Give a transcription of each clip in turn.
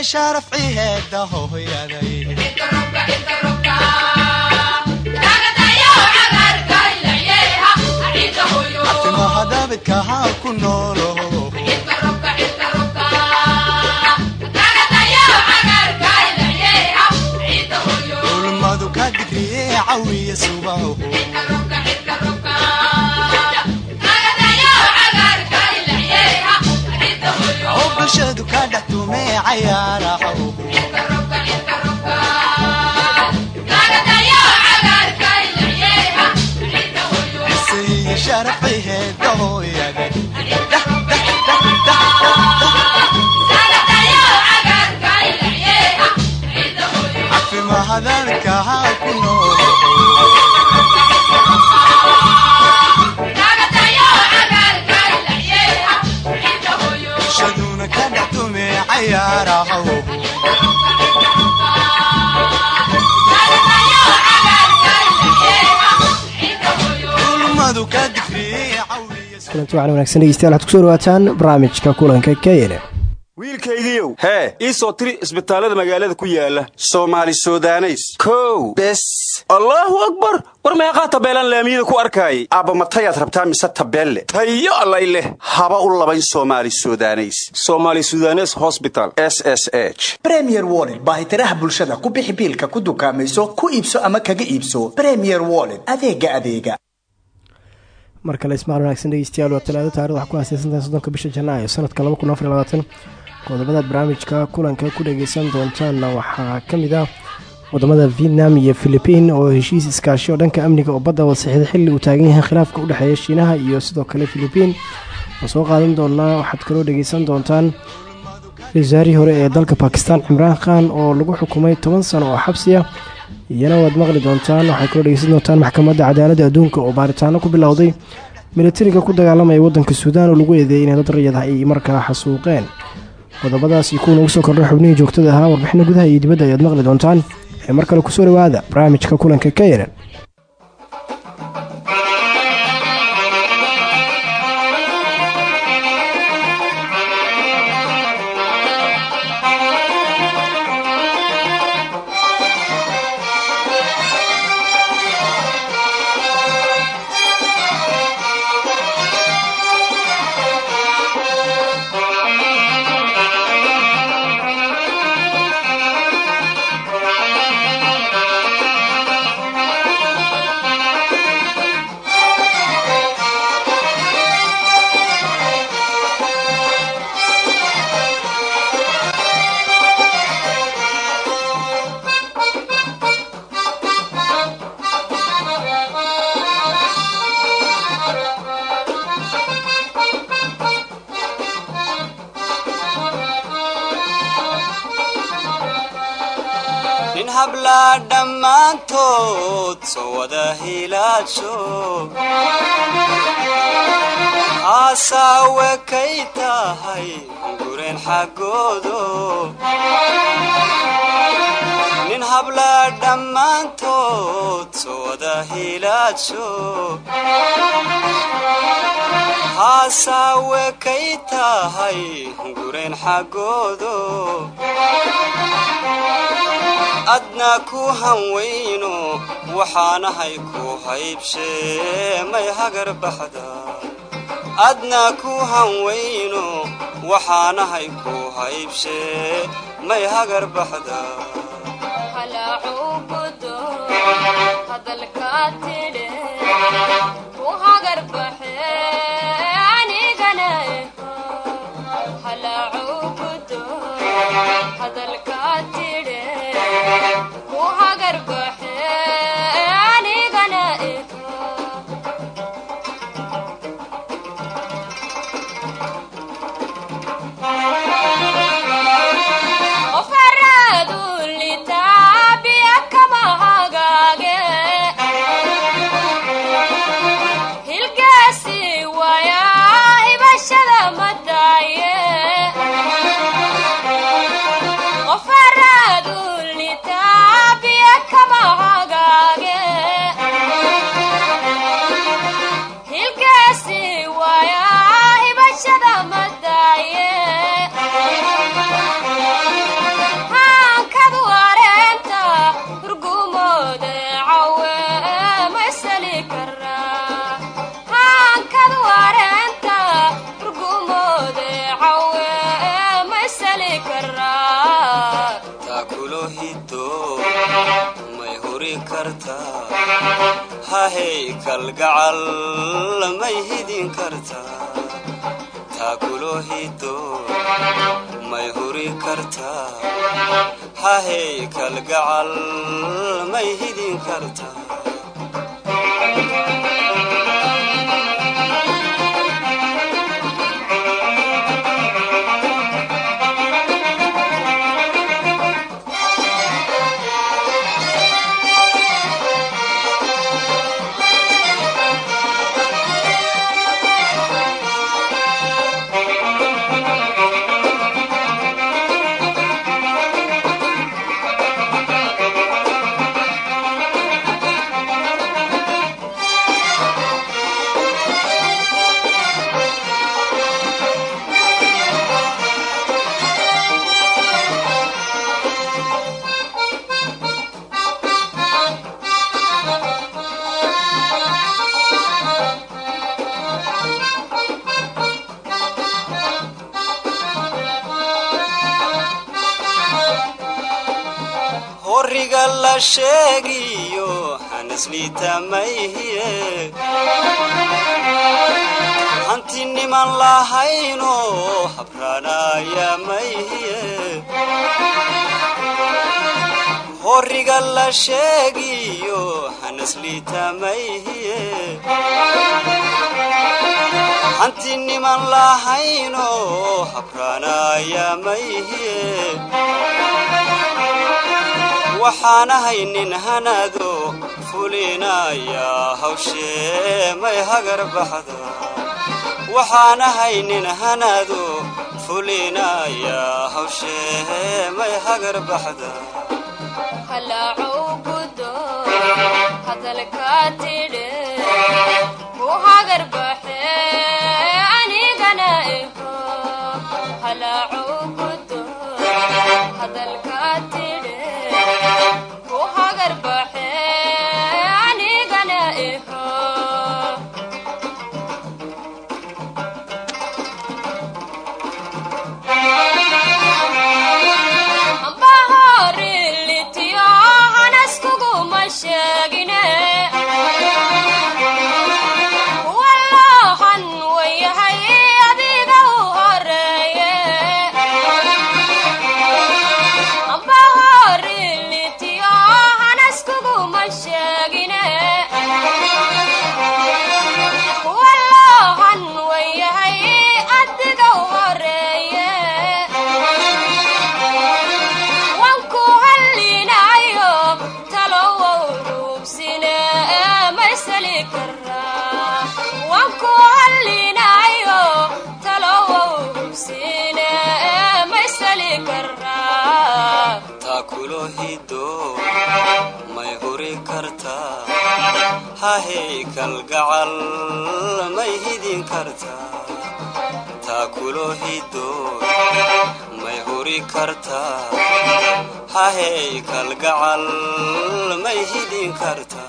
iyo sharafciheeda hooyaday catimaha daabidkaha ku noolo ulmadu ka digriye cawiya subaho bulshadu ka dhex tumee cayaaraha ciseeye sharafciheeda hooyaday cafimaha daabidkaha ku noolo kulanti waxaan wanaagsan dhegeystayaal waxaad ku soo dhawaataan barnaamijka kulanka keyene hee ii soo tiri isbitaallada magaalada ku yaalla soomaali sudaneys. Kow bes. Allaahu akbar! War meeqaa tabeelaan laamiyada ku arkaayay aabba matayaad rabtaa mise tabeelle? Tayo allay leh. Haba u labayn soomaali sudaneys. Soomaali sudanes hosbital s s h. Bremier wollet baahitiraha bulshada. Ku bixi biilka ku dukaamayso ku iibso ama kaga iibso. Bremier wollet adeega adeega. Mar kale ismaal wanaagsan dhegeystayaal waa talaado taarikh wax ku aaseysantahay soddonka bisha janaayo sanadka laba kun afar labaatan qodobadaad barnaamijka kulanka ku dhageysan doontaanna waxaa ka mid ah waddamada vietnam iyo philibiin oo heshiis iskaashi oo dhanka amniga oo badda wasaxiida xilli uu taagan yahay khilaafka u dhexeeya shiinaha iyo sidoo kale philibiin oo soo qaadan doonaa waxaad kaloo dhegeysan doontaan wasaarihii hore ee dalka bakistan cimraan khan oo lagu xukumay toban sano oo xabsiya. Iyana waad maqli doontaan waxaad kaloo dhegeysan doontaan maxkamadda cadaaladda adduunka oo baaritaano ku bilowday militariga ku dagaalamaya waddanka suudaan oo lagu eedeeyay inay dad rayad ay markaa xasuuqeen qodobadaas iyo kuwa soo kordha xubnihii joogtada ahaa warbixina gudaha iyo dibadda ayaad maqli doontaan. Ee mar kale ku soo dhawaada barnaamijka kulanka ka yaran aasaawe kay gureen xaggoodo. Nin hablaa dhammaantood soo wada hilaadsho haasaawe kay tahay gureen xaggoodo. Adna ku hanweyno waxaanahay ku haybshee may hagar baxda adna ku hanweyno waxaanahay ku haybshee may hagar baxda. Hilgaasi kartaa hahey kalgacal may hidin kartaa taakulo hiddo may huri kartaa hahey kalgacal may hidin kartaa la sheegiyo hanisliita mayhiye hanti lahayno habraanaya mayhiye horiga la sheegiyo hanisliita mayhiye hanti lahayno habraanaya mayhiye waxaan ahaynin hanado fulinaya hawshee may hagar baxda waxaan ahaynin hanado fulinaya hawshee hagar gudo hadalkaa tidhe ku hagar baxe hahey kalgacal may hidin kartaa taakulo hiddo may huri hahey kalgacal may hidin kartaa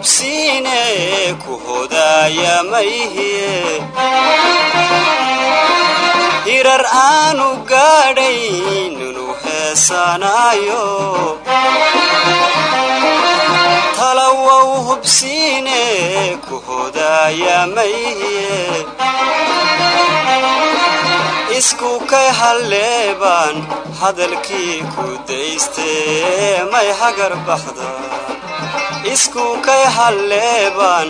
hubsiine ku hodaaya mayhiye hirar aanu gaadhayn inuu heesanaayo talawow hubsiine ku hodaaya mayhiye isku kay halleebaan hadalkii ku daystee may hagar baxdaa isku kay halleebaan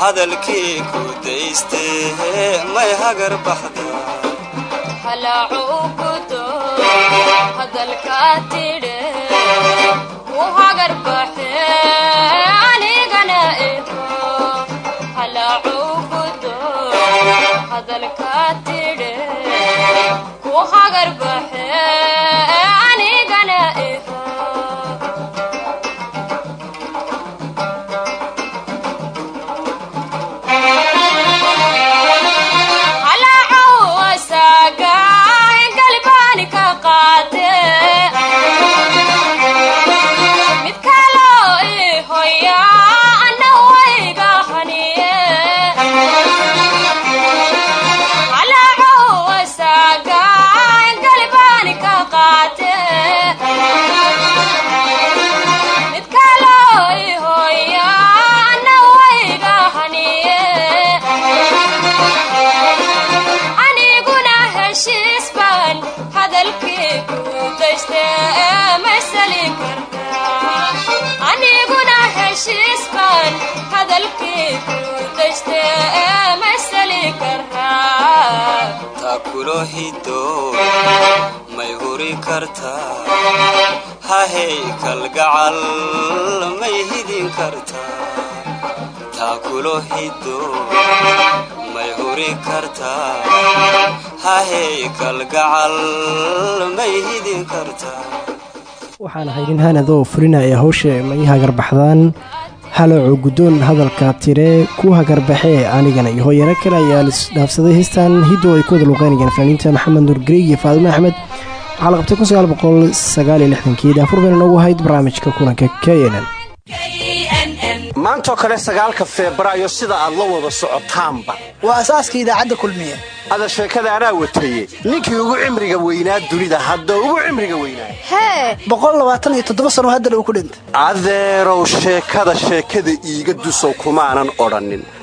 hadalkii ku daystee may hagar baxdaa taa kulo hiddo may huri kartaa hahey kalgacal may hidin kartaa taa hiddo may huri kartaa hahey kalgacal may hidin kartaa waxaan ahay nin hanad oo fulinaya hawsha may hagarbaxdaan haloco guddoon hadalka tire ku hagarbaxee anigana iyo hooyaro kale ayaa lisdhaafsaday heystan hiddo ay ku wada luuqeynayeen fanaaniinta maxamed nurgariig iyo faadimo axmed. Waxaa la qabtay kun sagaal boqol sagaal ahayd barnaamijka kulanka k maantoo kale sagaalka febraayo sida aad la wada socotaanba. Waa asaaska idaacadda kulmiye ada sheekada anaa wataye ninkii ugu cimriga weynaa dunida hadda ugu cimriga weynaa. Hee! Boqol labaatan iyo toddoba sano haddana uu ku dhintay. Adeerow sheekada sheekada iiga dusow kumaanan odhannin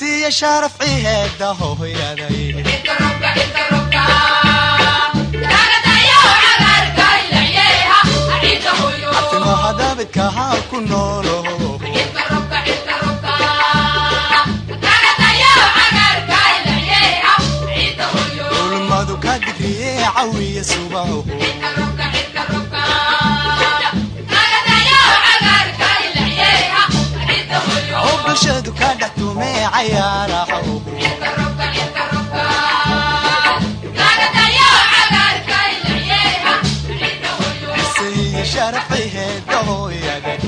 nn cisiiya sharaf ciheeda hooyaday timaha daabidka ha ku noolo ulmadu ka digriye cawiya subaho bulshadu ka dhex tumee hooyaday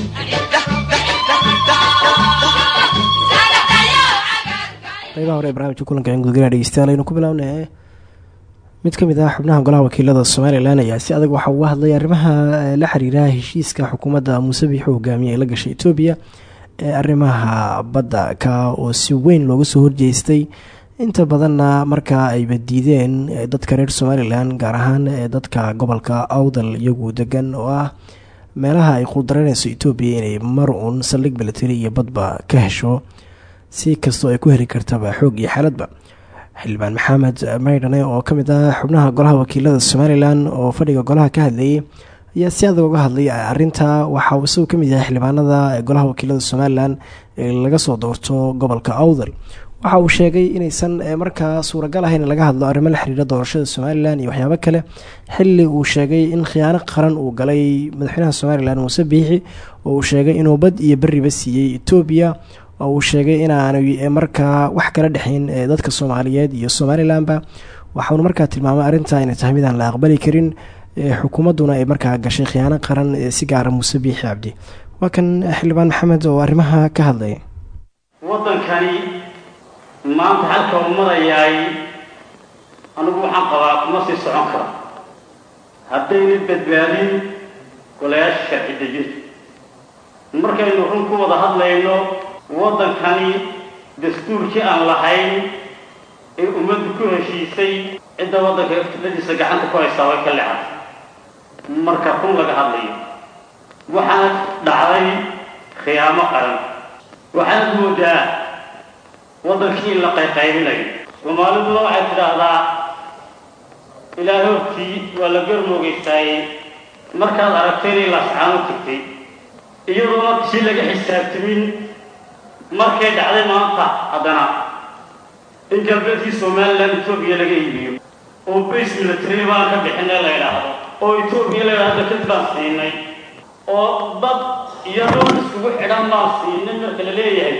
qaybaha hore ee barnaamijka kulanka aan gudagala dhegeystayaal aynu ku bilaabnay mid ka mid ah xubnaha golaha wakiilada somalilan ayaa si adag waxa uga hadlay arrimaha la xiriira heshiiska xukuumadda muuse biixi hogaamiye ee la gashay etoobiya ee arrimaha badda ka oo si weyn looga soo horjeestay. Inta badanna markaa ayba diideen dadka reer somalilan gaar ahaan dadka gobolka awdal iyagu degan oo ah meelaha ay quldaranayso etoobiya inay mar uun saldhig military iyo badba ka hesho si kastoo ay ku heli kartaba xoog iyo xaaladba xildhibaan maxamed maydhane oo ka mid ah xubnaha golaha wakiilada somalilan oo fadhiga golaha ka hadlayay ayaa si adag uga hadlay arinta waxa uu isagoo ka mid yahay xildhibaanada golaha wakiilada somalilan ee laga soo doorto gobolka awdal. Waxa uu sheegay inaysan markaa suuragal ahayn laga hadlo arrimo la xiriira doorashada somalilan iyo waxyaabo kale xili uu sheegay in khiyaano qaran uu galay madaxweynaha somalilan muuse biixi oo uu sheegay inuu bad iyo beriba siiyey etoobiya oo uu sheegay inaanay markaa wax kala dhexeyn dadka soomaaliyeed iyo somalilanba waxaunu markaa tilmaamay arrinta inay tahay midaan la aqbali karin xukuumadduna ay markaa gashay khiyaano qaran si gaara muuse biixi cabdi. Waa kan xildhibaan maxamed oo arrimaha ka hadlaya waddankani maanta halka uu marayaay anigu waxaan qabaa kuma sii socon kara. Haddayna badbaadin golayaasha sharci dejinta markaynu run ku wada hadlayno waddankani dastuurkii aan lahayn ee ummaddu ku heshiisay cidda waddanka iftiladiisa gacanta ku haysaa way ka lecatay marka run laga hadlayo. Waxaana dhacday khiyaamo qaran. Waxaad moodaa waddankii in la qayqaybinayo soomaaliduna waxay tidhaahdaa ilaahay hortii waa la garmoogaystaayey markaad aragtay inay laascaano tagtay iyadoona si laga xisaabtamin markay dhacday maanta haddana. In galbeedkii somalilan etoobiya laga iibiyo oo base military baan ka bixinay la idhaahdo oo etoobiya la idhahdo kadib baan siinay oo dad iyo iskugu xidhan baan siinay marka la leeyahay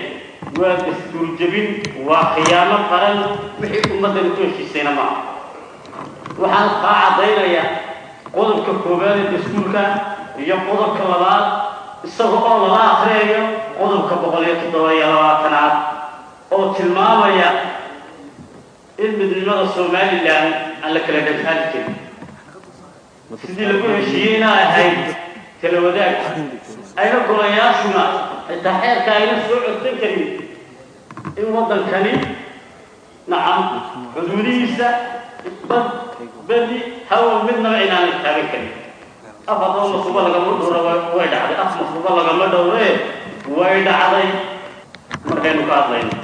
waa dastuur jebin waa khiyaamo qaran wixii ummaddan ku heshiisayna maaha waxaan kaa caddaynaya qodobka koowaad ee dastuurka iyo qodobka labaad isaga oo lala akhriyayo qodobka boqol iyo toddoba iyo labaatanaad oo tilmaamaya in midnimada somalilan aan la kala dhaghaali karin sidii lagu heshiiyeyna ahayd kala wadaag ayna golayaashuna xitaa xeerka ayna soo codsan karin in waddankani nacam xuduudihiisa bad badi hawa midnaba inaanay taagan karin af haddaba masuuba lagama dhowra way dhacday af masuuba lagama dhowree way dhacday markaynu ka hadlayno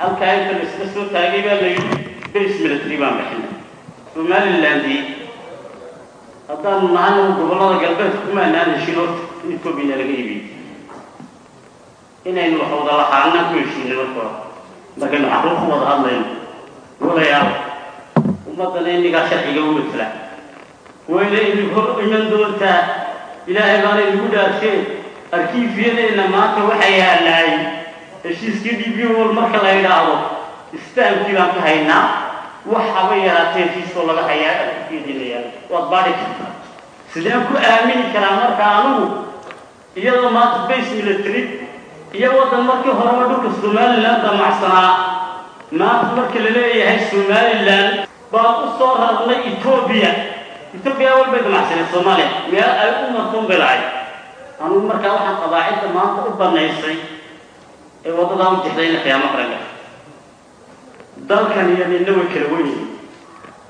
halkaa inta iska soo taagay baa la yidhi base military baan bixinay somalilandi haddaan nahana gobollada galbeedka kumaanaan heshin horta in etoobiyana laga iibiyo. Inaynu wax wada lahaanaan ku heshiinay marka hore. Markaynu xaquuq ku wada hadlayno walayaal ummaddana innigaa sharciga u matala wayna idin hor iman doontaa ilaahay baana idigu dhaarsheen arkiifyadeenna maanta waxaa yaalaay heshiiskii d b wol marka la yidhaahdo istaamkii baan ka haynaa wax haba yaraatee heshiiskoo laga hayaa yaalla waad baadhi kartaa. Sideen ku aamini karaa marka anugu iyadoo maanta base military iyo waddan markii horeba dhulka somalilan damacsanaa. Maanta marka la leeyahay somalilan baan u soo rarnay etoobiya etoobiya walbay damacsaneen soomaaliya meel ay u martoon bay lahayd. Anugu markaa waxaan qabaa cidda maanta u banaysay ee waddadaa u jexday ina khiyaamo qaran gasho dalkan iyo nina way kala wen yihiin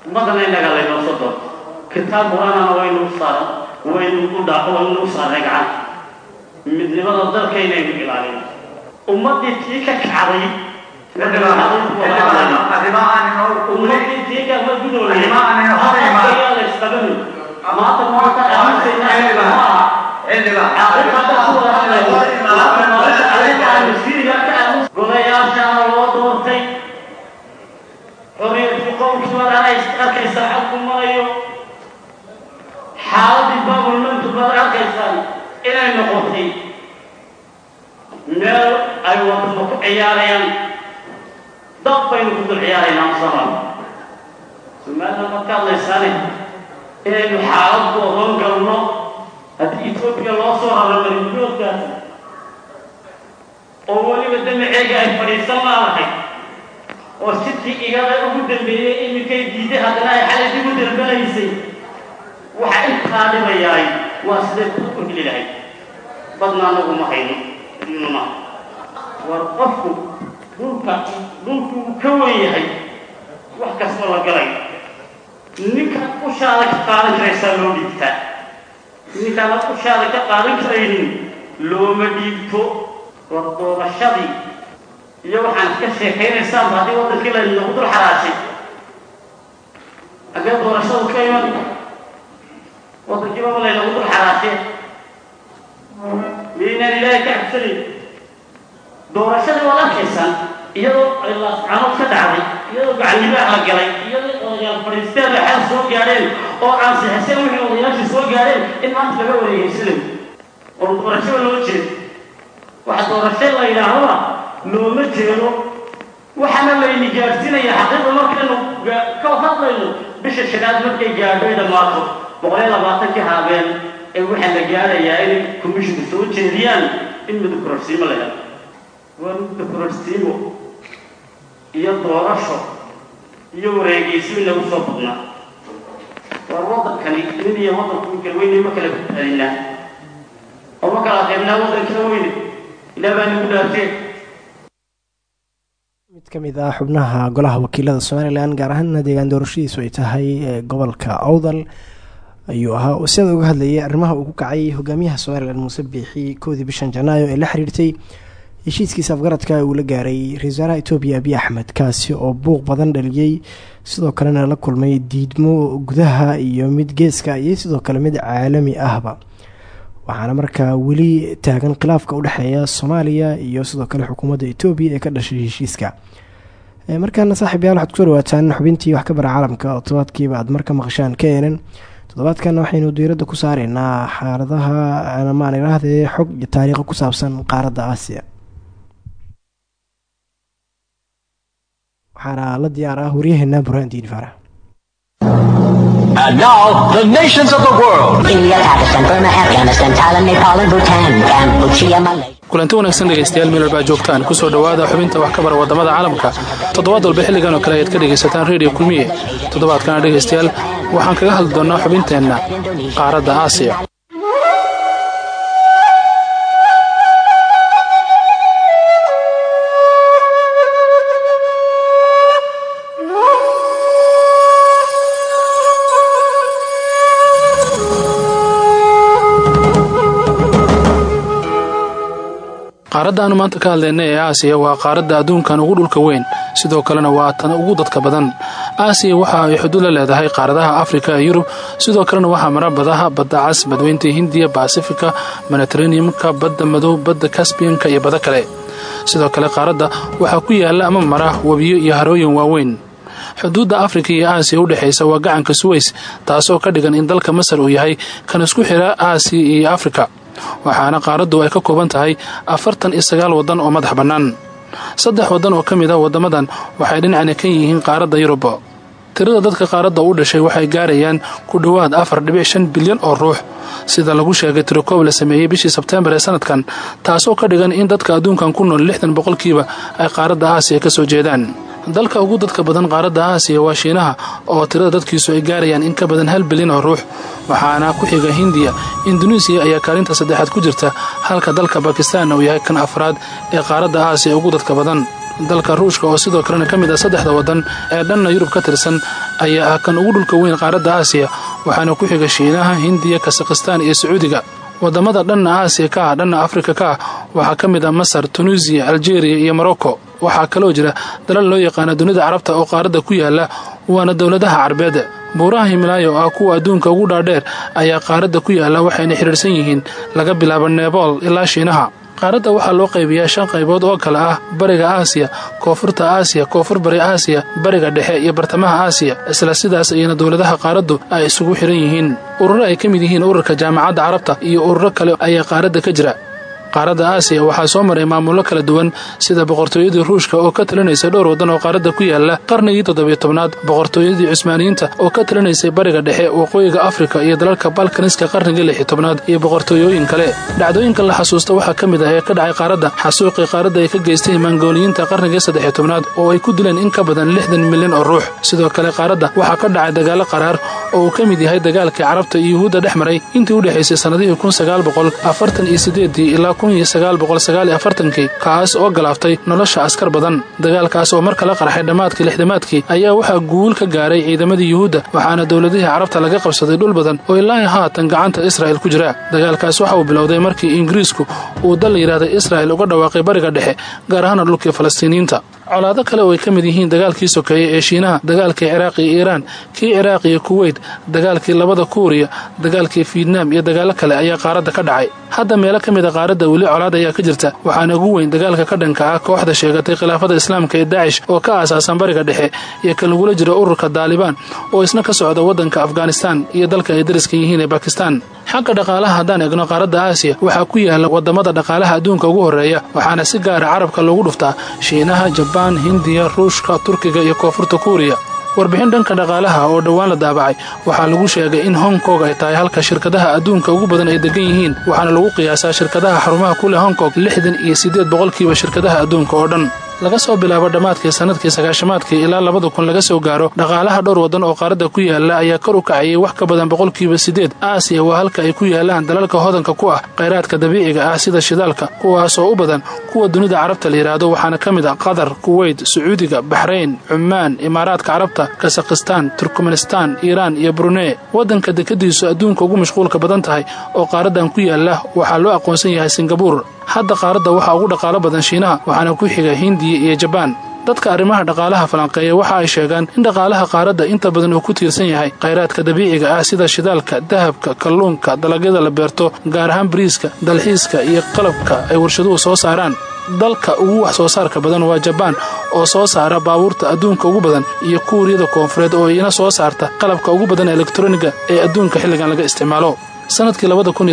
ummaddana innaga laynoo soo doonto kitaab qur'aanana waynu saaran waynu u waynu u saarnay gacanta midnimada dalka inaynu ilaalino ummaddii tii ka kacday ummaddii tii ka ma gudoolay la maanta maanta golayaashaana loo doortay xoriyadku qowmkii walaala arkaysaa xalku marayo xaaladii baabulmantu baad arkaysaan inay noqotay. Meel ay wadama ku ciyaarayaan. Dab baynu ku dul ciyaaraynaa musaman somalilan maad ka hadlaysaane inaynu xaalad ku odoon galno. Haddii etoobiya loo soo raro maringoodkaas oo weliba damaceega ay fadhiisan laadahay oo sidkii igada ugu dambeeyey iminkay diiday haddana ay xalay dib u dalbanaysay waxa intaa dhibayaay waa sidee ku heli lahayd? Badna anagu ma hayno nuna war qofku dhulka dhulku uu ka wen yahay wax kasta la galay. Ninka ushaada ka qaadan karaysaa loo dhiibtaa ninkaana ushaada ka qaadan karaynin looma dhiibto. War doorashadii iyo waxaan iska sheekaynaysaanba haddii waddankii laynagu dul xaraashay haggee doorashadu ka iman. Waddankiibaba laynagu dul xaraashay miyaynaan ilaahay ka cabsanayn doorashadii waad arkaysaan iyadoo ay laascanood ka dhacday iyadoo gacannimaah la galay iyadoo odayaal fadhiisteen ay xal soo gaadheen oo ansixiseen wixii odayaashii soo gaadheen in maanta laga wareegeysanayo oo doorashada loo jeedo. Waxa doorasho la yidhaahdoa looma jeedo. Waxaana layni gaadhsiinaya xaqiiqda markaynu ka hadlayno bisha shanaad markay gaadho ay dhammaato boqol iyo labaatankii haabeen ee waxaa la gaadhayaa inay komishinku soo jeediyaan in mudukororsiimo la helo waa mudukororsiimo iyo doorasho iyo wareegeysi inagu soo badnaa war waddankani nin iyo waddanku galweyne ma kala badbaadinaa. Oo ma kala qaybnaa waddankana weyne. Ilaa baa nagu dhaartee mid ka mid ah xubnaha golaha wakiilada somalilan gaar ahaana deegaan doorashadiisu ay tahay ee gobolka awdal ayuu ahaa sida uga hadlayay arrimaha uu ku kacay hogaamiyaha somalilan muuse biixi koodii bishan janaayo ee la xiriirtay heshiiskiisa afgaradka uu la gaaray ra'isul wasaaraha abiy axmed kaasi oo buuq badan dhaliyey sidoo kalena la kulmay diidmo gudaha iyo mid geeska iyo sidoo kale mid caalami ahba waxaana markaa weli taagan khilaafka u dhexeeya soomaaliya iyo sidoo kale xukuumadda etoobiya ee ka dhashay heshiiska. Markaana saaxiib yaal waxaad ku soo dhawaataan xubintii wax ka bara caalamka. Oo todobaadkiiba aad marka maqashaan ka eenan toddobaadkana waxaynu diiradda ku saareynaa xaaladaha maan idhaahdee xog iyo taariikho ku saabsan qaaradda aasiya. Waxaana la diyaar ah waryaheena burhaandiin faarax And now, the nations of the world. India, Pakistan, Burma, Afghanistan, Thailand, Nepal, and Bhutan, Cambodia, Malaysia. kulanti wanaagsan dhegaystayaal meel walbaa joogtaan ku soo dhowaada xubinta wax ka bara waddamada caalamka toddobaad walba xilligan oo kale ayaad ka dhegaysataan redio kulmiye toddobaadkana dhegaystayaal waxaan kaga hadli doonnaa xubinteenna qaaradda aasiya qaaradda aanu maanta ka hadlayna ee aasiya waa qaaradda adduunkan ugu dhulka weyn. Sidoo kalena waa tan ugu dadka badan. Aasiya waxa ay xuduud la leedahay qaaradaha afrika ee yurub. Sidoo kalena waxaa mara badaha badda cas badweynta hindiya basifika mediteraneumka badda madow badda kasbiyanka iyo bado kale. Sidoo kale qaaradda waxaa ku yaalla ama mara webiyo iyo harooyin waaweyn. Xuduudda afrika iyo aasiya u dhexaysa waa gacanka suweys taasoo ka dhigan in dalka masar uu yahay kan isku xira aasiya iyo afrika waxaana qaaraddu ay ka kooban tahay afartan iyo sagaal waddan oo madax bannaan. Saddex waddan oo ka mid a waddamadan waxay dhinacna ka yihiin qaaradda yurub. Tirada dadka qaaradda u dhashay waxay gaarayaan ku dhowaad afar dhibic shan bilyan oo ruux. Sida lagu sheegay tirokoob la sameeyey bishii sebteembar ee sanadkan taasoo ka dhigan in dadka adduunkan ku nool lixdan boqolkiiba ay qaaradda aasiya ka soo jeedaan dalka ugu dadka badan qaaradda aasiya waa shiinaha oo tirada dadkiisu ay gaarayaan in ka badan hal bilyan oo ruux waxaana ku xiga hindiya. Induneisiya ayaa kaalinta saddexaad ku jirta halka dalka bakistaanna uu yahay kan afraad ee qaaradda aasiya ugu dadka badan. Dalka ruushka oo sidoo kalena ka mid ah saddexda waddan ee dhanna yurub ka tirsan ayaa ah kan ugu dhulka weyn qaaradda aasiya waxaana ku xiga shiinaha hindiya kasakhistaan iyo sacuudiga waddamada dhanna aasiya ka ah dhanna afrika ka ah waxaa ka mid ah masar tunuusiya aljeeriya iyo morocco waxaa kaloo jira dalal loo yaqaana dunida carabta oo qaaradda ku yaalla waana dowladaha carbeed buuraha himilaayo oo ah kuwa adduunka ugu dhaadheer ayaa qaaradda ku yaalla waxayna xidhiirsan yihiin laga bilaabo neebool ilaa shiinaha qaaradda waxaa loo qaybiyaa shan qaybood oo kale ah bariga aasiya koonfurta aasiya koonfur bari aasiya bariga dhexe iyo bartamaha aasiya isla sidaas ayana dowladaha qaaraddu ay isugu xidhan yihiin. Ururo ay ka mid yihiin ururka jaamacadda carabta iyo ururo kale ayaa qaaradda ka jira qaaradda aasiya. Waxaa soo maray maamullo kala duwan sida boqortooyadii ruushka oo ka talinaysa dhowr waddan oo qaaradda ku yaalla qarnigii toddobiyo tobnaad. Boqortooyadii cusmaaniyiinta oo ka talinaysay bariga dhexe waqooyiga afrika iyo dalalka balkaniska qarnigii lixi tobnaad iyo boqortooyooyin kale. Dhacdooyinka la xasuusta waxaa ka mid ah ee ka dhacay qaaradda xasuuqii qaaradda ay ka geystay mangooliyiinta qarnigii saddexiyo tobnaad oo ay ku dileen in ka badan lixdan milyan oo ruux. Sidoo kale qaaradda waxaa ka dhacay dagaallo qaraar oo uu ka mid yahay dagaalkii carabta iyo yuhuudda dhex maray intii u dhexaysay sannadihii kun ilaa kii kaas oo galaaftay nolosha askar badan. Dagaalkaas oo mar kala qarxay dhammaadkii lixdamaadkii ayaa waxaa guul ka gaaray ciidamadii yuhuudda waxaana dowladihii carabta laga qabsaday dhul badan oo ilaa haatan gacanta israa'il ku jira. Dagaalkaas waxa uu bilowday markii ingiriisku uu dal layidhahday israa'il uga dhawaaqay bariga dhexe gaar ahaana dhulkii falastiiniyiinta colaado kale oo ay ka mid yihiin dagaalkii sokeeye ee shiinaha dagaalkii ciraaq iyo iiraan. Kii ciraaq iyo kuweyt dagaalkii labada kuuriya dagaalkii fietnaam iyo dagaallo kale ayaa qaaradda ka dhacay. Hadda meelo ka mid a qaaradda weli colaad ayaa ka jirta. Waxaana ugu weyn dagaalka ka dhanka ah kooxda sheegatay khilaafada islaamka ee daacish oo ka aasaasan bariga dhexe iyo ka lagula jiro ururka daalibaan oo isna ka socda waddanka afghanistaan iyo dalka ay dariska yihiin ee bakistaan xagga dhaqaalaha haddaan egno qaaradda aasiya waxaa ku yaalla waddamada dhaqaalaha adduunka ugu horreeya waxaana si gaara carabka loogu dhuftaa shiinaha jabaan hindiya ruushka turkiga iyo koonfurta kuuriya. Warbixin dhanka dhaqaalaha oo dhowaan la daabacay waxaa lagu sheegay in hong kong ay tahay halka shirkadaha adduunka ugu badan ay degan yihiin waxaana lagu qiyaasaa shirkadaha xarumaha ku leh hong kong lixdan iyo siddeed boqolkiiba shirkadaha adduunka oo dhan laga soo bilaabo dhammaadkii sannadkii sagaashamaadkii ilaa labada kun laga soo gaaro dhaqaalaha dhowr waddan oo qaaradda ku yaalla ayaa kor u kacayay wax ka badan boqolkiiba siddeed. Aasiya waa halka ay ku yaalaan dalalka hodanka ku ah khayraadka dabiiciga ah sida shidaalka kuwaasoo u badan kuwa dunida carabta la yidhaahdo waxaana ka mid ah qatar kuweyt sacuudiga baxrayn cumaan imaaraadka carabta kasakhistaan turkmenistaan iiraan iyo brunei. Waddanka dekadiisu adduunka ugu mashquulka badan tahay oo qaaraddan ku yaalla waxaa loo aqoonsan yahay singabuur hadda qaaradda waxaa ugu dhaqaalo badan shiinaha waxaana ku xiga hindiya iyo jabaan dadka arrimaha dhaqaalaha falanqeeya waxa ay sheegaan in dhaqaalaha qaaradda inta badan uu ku tiirsan yahay khayraadka dabiiciga ah sida shidaalka dahabka kalluunka dalagyada la beerto gaar ahaan bariiska dalxiiska iyo qalabka ay warshaduhu soo saaraan. Dalka ugu wax soo saarka badan waa jabaan oo soo saara baabuurta adduunka ugu badan iyo kuuriyada koonfureed oo iyana soo saarta qalabka ugu badan elektroniga ee adduunka xilligan laga isticmaalo sannadkii labada kun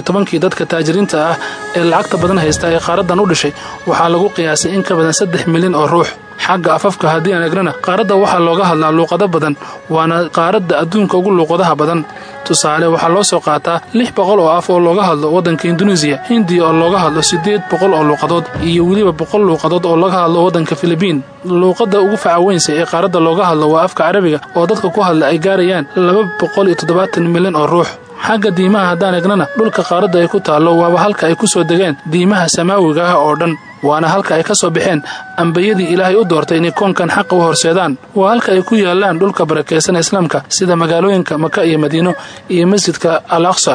dadka taajiriinta ah ee lacagta badan haysta ee qaaraddan u dhashay waxaa lagu qiyaasay in ka badan saddex milyan oo ruux. Xagga afafka haddii aan egnana qaaradda waxaa looga hadlaa luuqado badan waana qaaradda adduunka ugu luuqadaha badan. Tusaale waxaa loo soo qaataa lix boqol oo af oo looga hadlo waddanka induneisiya hindiya oo looga hadlo siddeed boqol oo luuqadood iyo weliba boqol luuqadood oo laga hadlo waddanka filibiin. Luuqadda ugu facaweynsa ee qaaradda looga hadlo waa afka carabiga oo dadka ku hadla ay gaarayaan laba boqol iyo toddobaatan milyan oo ruux xagga diimaha haddaan egnana dhulka qaaradda ay ku taallo waaba halka ay ku soo degeen diimaha samaawiga ah oo dhan waana halka ay ka soo baxeen ambiyadii ilaahay u doortay inay koonkan xaqa u horseedaan. Waa halka ay ku yaallaan dhulka barakaysan islaamka sida magaalooyinka maka iyo madiino iyo masjidka al aqsa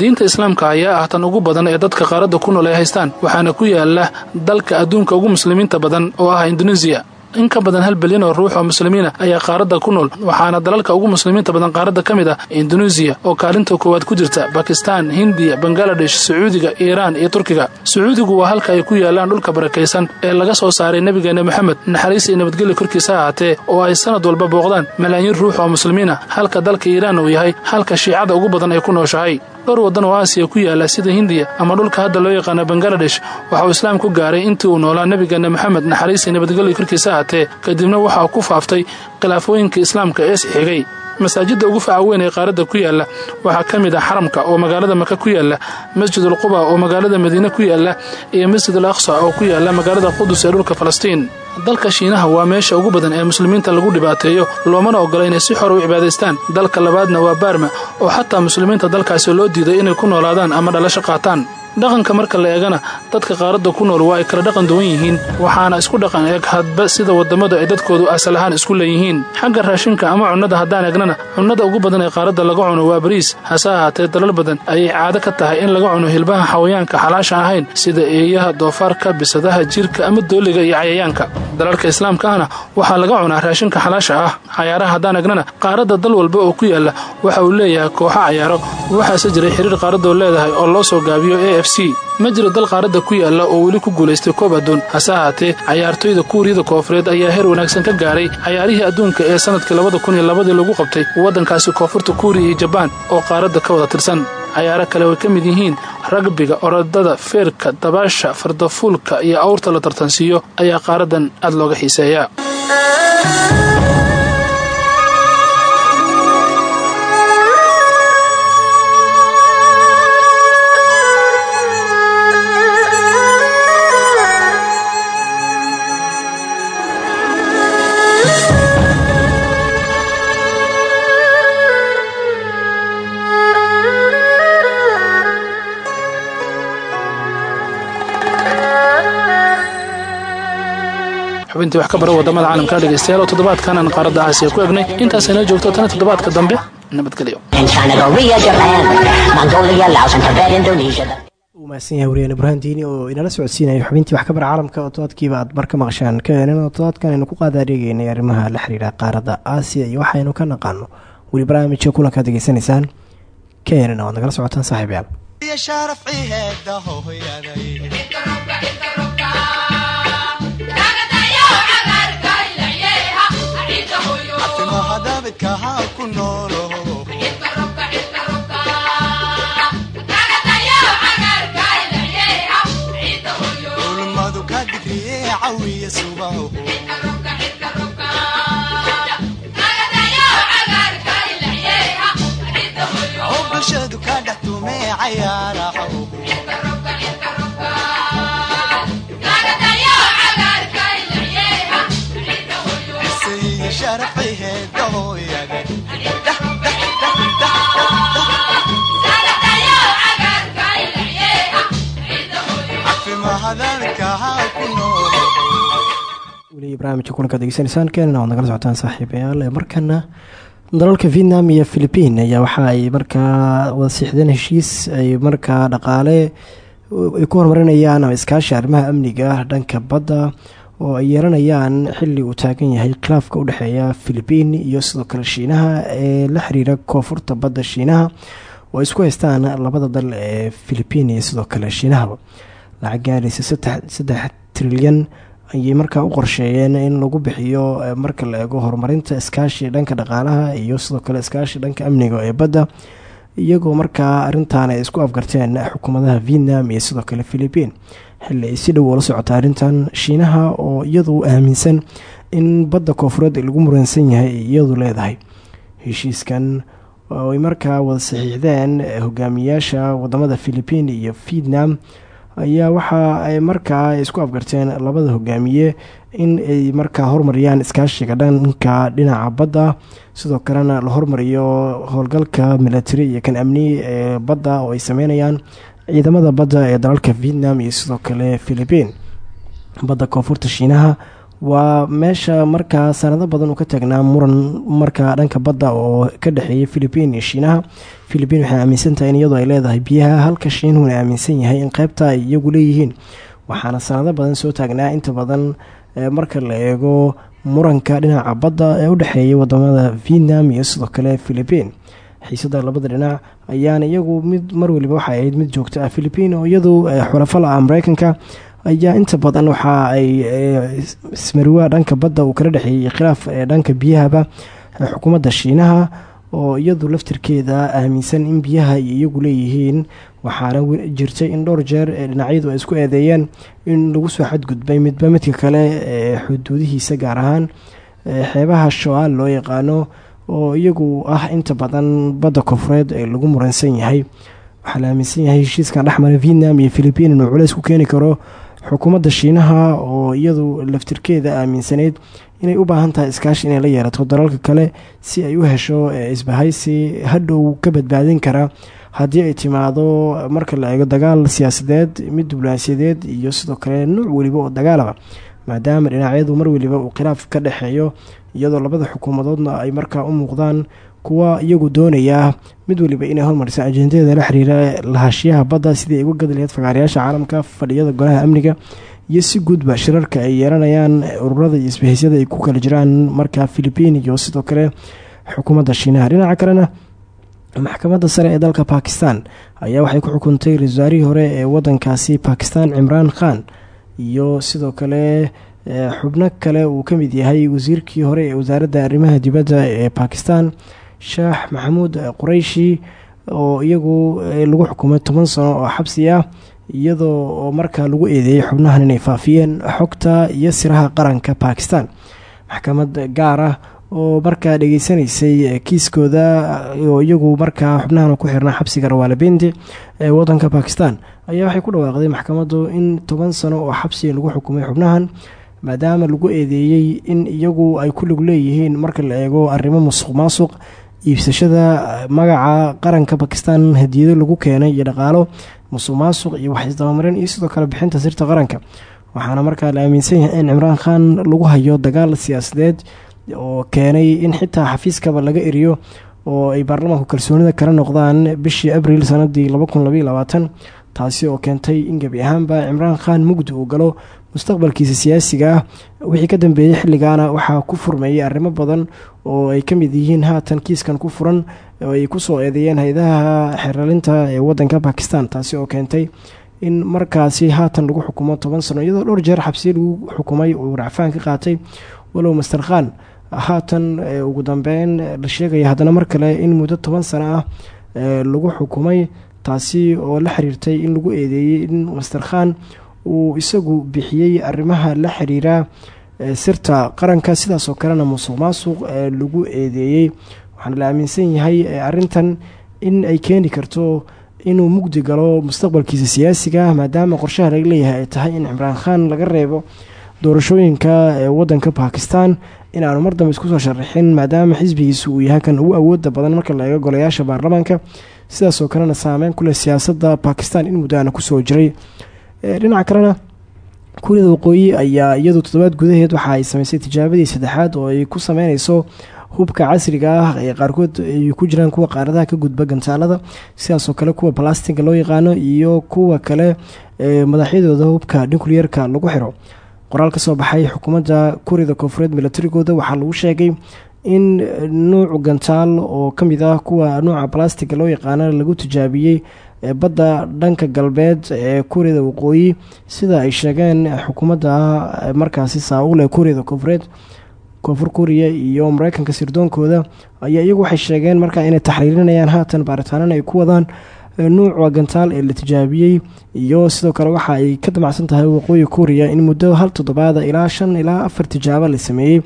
diinta islaamka ayaa ah tan ugu badan ee dadka qaaradda ku nool ay haystaan waxaana ku yaalla dalka adduunka ugu muslimiinta badan oo ah induneisiya in ka badan hal bilyan oo ruux oo muslimiina ayaa qaaradda ku nool waxaana dalalka ugu muslimiinta badan qaaradda ka mid ah induneisiya oo kaalinta koowaad ku jirta bakistaan hindiya bangaladesh sacuudiga iiraan iyo turkiga. Sacuudigu waa halka ay ku yaalaan dhulka barakaysan ee laga soo saaray nebigeena moxamed naxariis iyo nabadgelya korkiisa ahaatee oo ay sanad walba booqdaan. Malaayiin ruux oo muslimiin ah halka dalka iiraan uu yahay halka shiicada ugu badan ay ku nooshahay. Dhowr waddan oo aasiya ku yaalla sida hindiya ama dhulka hadda loo yaqaana bangaladesh waxa uu islaam ku gaaray intii uu noolaa nebigeena moxamed naxariis iyo nabadgelya korkiisa kadibna waxaa ku faaftay khilaafooyinka islaamka ee sixigay masaajidda ugu faca ee qaaradda ku yaalla waxaa ka mid ah xaramka oo magaalada maka ku yaalla masjidul quba oo magaalada madiine ku yaalla iyo masjid al aqsa oo ku yaalla magaalada qudus ee dhulka falastiin. Dalka shiinaha waa meesha ugu badan ee muslimiinta lagu dhibaateeyo loomana ogola inay si xor u cibaadaystaan. Dalka labaadna waa baarma oo xataa muslimiinta dalkaasi loo diiday inay ku noolaadaan ama dhalasho qaataan dhaqanka marka la eegana dadka qaaradda ku nool waa ay kala dhaqan duwan yihiin waxaana isku dhaqan eeg hadba sida waddammadu ay dadkoodu asal ahaan isku leeyihiin. Xagga raashinka ama cunnada haddaan eegnana cunnada ugu badan ee qaaradda laga cuno waa bariis hase ahaatee dalal badan ayay caado ka tahay in laga cuno hilbaha xawayaanka xalaasha ahayn sida eeyaha doofaarka bisadaha jirka ama dooliga iyo cayayaanka dalalka islaamka ahna waxaa laga cunaa raashinka xalaasha ah cayaaraha haddaan egnana qaaradda dal walba oo ku yaalla waxa uu leeyahay kooxo cayaaro. Waxaase jiray xiriir qaaradoo leedahay oo loo soo gaabiyo a f c. Ma jiro dal qaaradda ku yaalla oo weli ku guulaystay koob adduun. Hase ahaatee cayaartoyda kuuriyada koofureed ayaa heer wanaagsan ka gaaray cayaarihii adduunka ee sannadkii labada kun iyo labadii lagu qabtay waddankaasi koonfurta kuuriya iyo jabaan oo qaaradda ka wada tirsan cayaaro kale way ka mid yihiin. Ragbiga orodada feerka dabaasha fardafuulka iyo awrta la tartansiiyo ayaa qaaraddan aad looga xiiseeyaa xubintii wax ka bara waddamada caalamka dhegeystayaal oo toddobaadkan aan qaaradda aasiya ku egnay intaas inoo joogto tan toddobaadka dambe nabadgelyo In China, Korea, Japan, Mongolia, Laos, and Tibet, Indonesia. uu mahadsan yahay wariyeen ibraahim diini oo inala socodsiinaya xubintii wax ka bara caalamka oo todobaadkiiba aad bar ka maqashaan oo todobaadkan aynu ku qaada adeegeynay arrimaha la xiriira qaaradda aasiya iyo waxaynu ka naqaano. Weli barnaamijka kulankaad degeysanaysaan ka heenin waad nagala socotaan saaxiibayaal ku noolo ulmadu ka digriye cawiya subaho oo bulshadu ka dhex tumee cayaaraha sharafayheeda hooyade barnaamijka kulanka degeysanaysaan keenana waad nagala socotaan saaxiibayaal markana dalalka vietnam iyo philipiin ayaa waxa ay markaa wada siixdeen heshiis ay markaa dhaqaale ay ku horumarinayaan iskaashi arrimaha amniga dhanka badda oo ay yeelanayaan xili uu taagan yahay khilaafka u dhexeeya philipiin iyo sidoo kale shiinaha ee la xiriira koonfurta badda shiinaha. Oo isku haystaan labada dal ee philipiin iyo sidoo kale shiinahaba lacag gaaraysa saddex trilyan ayay markaa u qorsheeyeen in lagu bixiyo marka la eego horumarinta iskaashi dhanka dhaqaalaha iyo sidoo kale iskaashi dhanka amniga ee badda iyagoo markaa arintan ay isku afgarteen xukuumadaha vietnam iyo sidoo kale philipiin xili ay si dhow ula socota arrintan shiinaha oo iyadu aaminsan in badda koonfureed lagu muransan yahay ay iyadu leedahay. Heshiiskan oo ay markaa wada saxiixdeen hogaamiyaasha waddamada philipiin iyo vietnam ayaa waxa ay markaa isku afgarteen labada hogaamiye in ay markaa hormariyaan iskaashiga dhanka dhinaca badda. Sidoo kalena la hormariyo howlgalka milatari iyo kan amni ee badda oo ay sameynayaan ciidamada badda ee dalalka vietnam iyo sidoo kale philipiin badda koonfurta shiinaha waa meesha markaa sanado badan uu ka taagnaa muran markaa dhanka badda oo ka dhexeeya philipiin iyo shiinaha. Philipiin waxay aaminsantahay in iyadoo ay leedahay biyaha halka shiinuhuna aaminsan yahay in qeybta ay iyagu leeyihiin. Waxaana sanado badan soo taagnaa inta badan marka la eego muranka dhinaca badda ee u dhexeeya waddamada vietnam iyo sidoo kale philipiin xiisada labada dhinac ayaana iyagu mid mar waliba waxay ahayd mid joogta ah philipiin oo iyadu xulafala ah mareykanka ayaa inta badan waxa ay ismariwaa dhanka badda uu kala dhexeeyey khilaaf ee dhanka biyahaba xukuumadda shiinaha oo iyadu laftirkeeda aaminsan in biyaha ay iyagu leeyihiin. Waxaana jirtay in dhowr jeer ee dhinacyadu ay isku eedeeyeen in lagu soo xadgudbay midba midka kale xuduudihiisa gaar ahaan xeebaha shoaal loo yaqaano oo iyagu ah inta badan badda koonfureed ee lagu muransan yahay. Waxaa la aaminsan yahay heshiiskan dhexmara vietnam iyo philipiin inuu culeys ku keeni karo xukuumadda shiinaha oo iyadu laftirkeeda aaminsaneyd inay u baahan tahay iskaashi inay la yeelato dalalka kale si ay u hesho isbahaysi hadhow ka badbaadin kara. Haddii ay timaado marka la eego dagaal siyaasadeed mid diblomaasiyadeed iyo sidoo kale nuuc weliba oo dagaalaba maadaama dhinacyadu mar weliba uu khilaaf ka dhexeeyo iyadoo labada xukuumadoodna ay markaa u muuqdaan kuwa iyagu doonaya mid waliba inay hormarisa ajendadeeda la xiriira lahashiyaha badda sidii ay uga gadi laheyd fagaarayaasha caalamka fadhiyada golaha amniga iyo si guudba shirarka ay yeelanayaan ururada iyo isbahisyada ay ku kala jiraan markaa philipiin iyo sidoo kale xukuumadda shiinaha. Dhinaca kalena maxkamadda sare ee dalka bakistan ayaa waxay ku xukuntay wasaarihii hore ee wadankaasi bakistan cimraan khan iyo sidoo kale xubno kale uu ka mid yahay wasiirkii hore ee wasaaradda arrimaha dibadda ee bakistan shaax maxamuud qureyshi oo iyagu lagu xukumay toban sano oo xabsi ah iyadoo oo markaa lagu eedeeyey xubnahan inay faafiyeen xogta iyo siraha qaranka bakistan maxkamad gaar ah oo markaa dhageysanaysay kiiskooda oo iyagu markaa xubnahan ku xirnaa xabsiga rawaalabindi ee wadanka bakistan ayaa waxay ku dhawaaqday maxkamaddu in toban sano oo xabsi lagu xukumay xubnahan maadaama lagu eedeeyey in iyagu ay ku lug leeyihiin marka la eego arrimo musuq maasuq iibsashada magaca qaranka bakistan hadiyado lagu keenay iyo dhaqaalo musuq maasuq iyo waxisdabamarin iyo sidoo kale bixinta sirta qaranka. Waxaana markaa la aaminsan yahay in cimraan khan lagu hayo dagaal siyaasadeed oo keenay in xitaa xafiiskaba laga eriyo oo ay baarlamaanku kalsoonida kala noqdaan bishii abriil sanadii taasi oo keentay in gebi ahaanba cimraan khan mugdi uu galo mustaqbalkiisa siyaasiga ah. Wixii ka dambeeyey xilligaana waxaa ku furmeeyey arrimo badan oo ay ka mid yihiin haatan kiiskan ku furan oo ay ku soo eedeeyeen hay'adaha xeralinta ee wadanka bakistan taasi oo keentay in markaasi haatan lagu xukumo toban sano iyadoo dhowr jeer xabsiya lagu xukumay uu racfaan ka qaatay walow master khan. Haatan ugu dambeyn la sheegaya haddana mar kale in muddo toban sano ah lagu xukumay taasi oo la xiriirtay in lagu eedeeyey in master khan uu isagu bixiyey arrimaha la xiriira sirta qaranka. Sidaasoo kalena musuq maasuq lagu eedeeyey. Waxaana la aaminsan yahay arintan in ay keeni karto inuu mugdi galo mustaqbalkiisa siyaasiga maadaama qorshaha laga leeyahay ay tahay in cimraan khan laga reebo doorashooyinka wadanka bakistan inaanu mar dambe isku soo sharaxin maadaama xisbigiisu uu yahay kan ugu awooda badan marka la eego golayaasha baarlamaanka sidaasoo kalena saameyn ku leh siyaasadda bakistan in muddaana ku soo jiray. Dhinaca kalena kuuriyada waqooyi ayaa iyadu toddobaad gudaheed waxa ay sameysay tijaabadii saddexaad oo ay ku sameyneyso hubka casriga ah ee qaarkood ay ku jiraan kuwa qaaradaha ka gudba gantaalada sidaasoo kale kuwa balastiga loo yaqaano iyo kuwa kale madaxyadooda hubka nucleerka lagu xiro. Qoraal ka soo baxay xukuumadda kuuriyada koonfureed milatarigooda waxaa lagu sheegay in nuuc gantaal oo ka mid ah kuwa nuuca balastiga loo yaqaano lagu tijaabiyey badda dhanka galbeed ee kuuriyada waqooyi sida ay sheegeen xukuumadda markaasi saa-uul ee kuuriyada koonfureed koonfur kuuriya iyo mareykanka sirdoonkooda ayaa iyagu waxay sheegeen markaa inay taxriirinayaan haatan baaritaanana ay ku wadaan nuuca gantaal ee la tijaabiyey iyo sidoo kale waxa ay ka damacsan tahay waqooyi kuuriya in muddo hal toddobaada ilaa shan ilaa afar tijaabo la sameeyey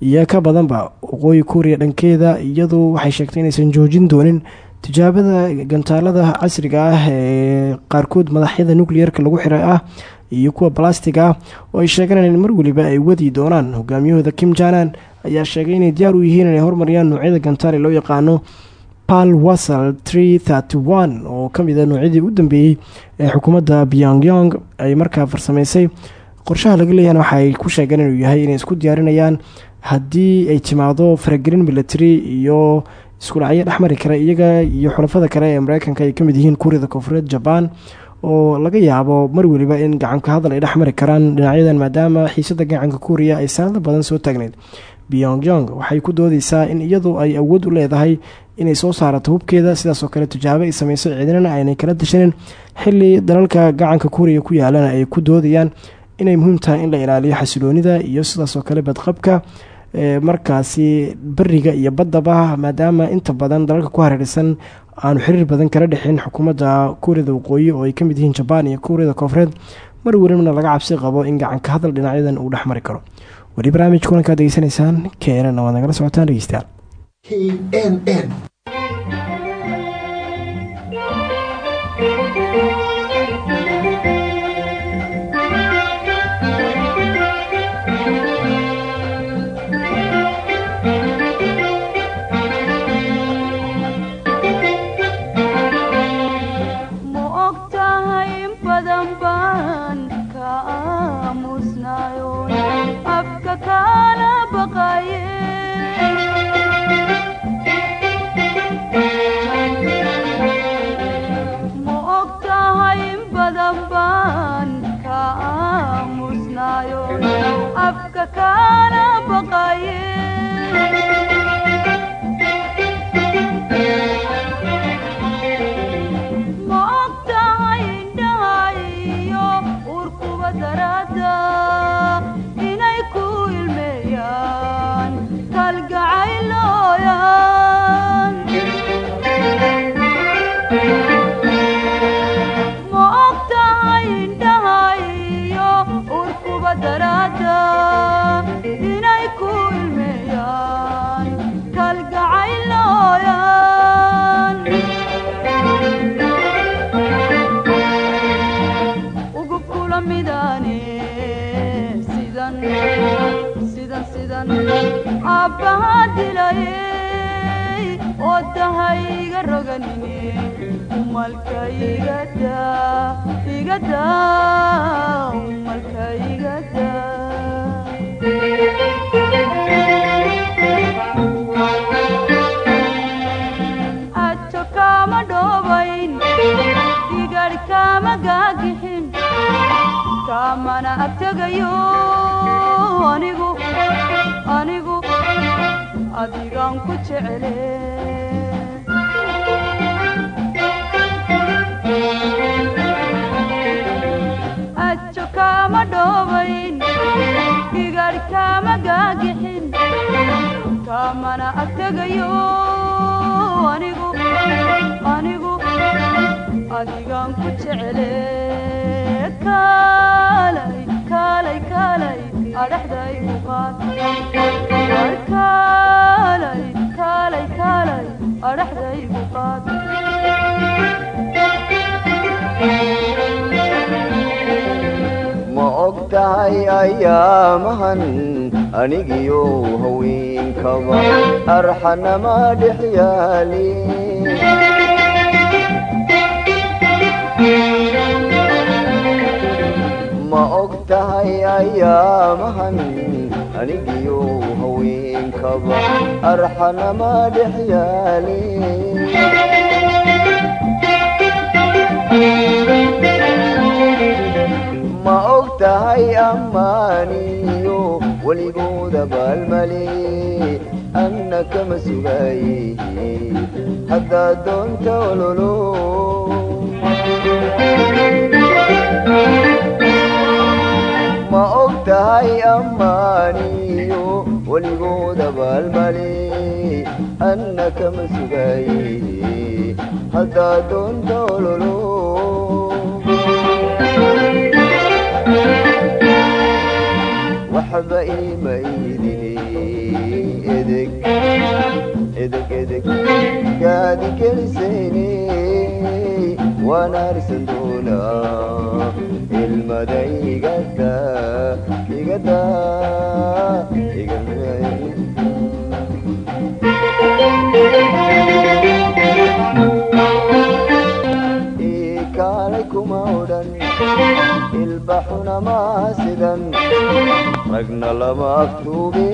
iyo ka badanba waqooyi kuuriya dhankeeda iyadu waxay sheegtay inaysan joojin doonin tijaabada gantaalada casriga ah ee qaarkood madaxyada nucleerka lagu xiray ah iyo kuwa balastiga ah oo ay sheegeen in mar weliba ay wadi doonaan. Hogaamiyahooda kim janan ayaa sheegay inay diyaar u yihiin inay hormariyaan noocyada gantaal ee loo yaqaano pal wasal oo ka mid a noocyadii u dambeeyey ee xukuumadda pyongyong ay markaa farsameysay. Qorshaha laga leeyahana waxaay ku sheegeen inuu yahay inay isku diyaarinayaan haddii ay timaado faragelin military iyo isku dhacyo dhexmari kara iyaga iyo xulafada kale ee mareykanka ay ka mid yihiin kuuriyada koonfureed jabaan oo laga yaabo mar weliba in gacanka hadal ay dhexmari karaan dhinacyadan maadaama xiisada gacanka kuuriya ay sanado badan soo taagneyd pyongyong waxay ku doodeysaa in iyadu ay awood u leedahay inay soo saarato hubkeeda sidaasoo kale tijaabo ay sameyso ciidanana aynay kala tashanin xili dalalka gacanka kuuriya ku yaalana ay ku doodayaan inay muhiim tahay in la ilaaliyo xasiloonida iyo sidaasoo kale badqabka markaasi beriga iyo baddaba maadaama inta badan dalalka ku hareeraysan aanu xiriir badan kala dhexin xukuumadda kuuriyada waqooyi oo ay ka mid yihiin jabaan iyo kuuriyada koonfureed mar welibana laga cabsi qabo in gacanka hadal dhinacyadan uu dhex mari karo. Weli barnaamij kulankaad degeysanaysaan keenana waad socotaan dhegeystayaal kana baqaye aabbaha dilayay oodahayga roganini umalka ajo kaama dhoobayn igarh kaama gaagixin kaamana abtegayo anigu anigu adigaan ku jecele ma og tahay ayaamahan anigiyo haweenkaba arxanama dhex yaali ma og ayaamahan anigiyo haweenkaba arxanama dhex yaali ma og tahay ammaaniyo weligooda baalmale anna kama sugaye haddaad doonta ololo ma og tahay ammaaniyo weligooda baalmale anna kama sugaye haddaad doonta ololo waxba iima iidine edeg edeg edeg gaadi gelisayne doonaa ilmada ikaalay kuma odhan ilbaxuna maa sidan ragna lama aftuube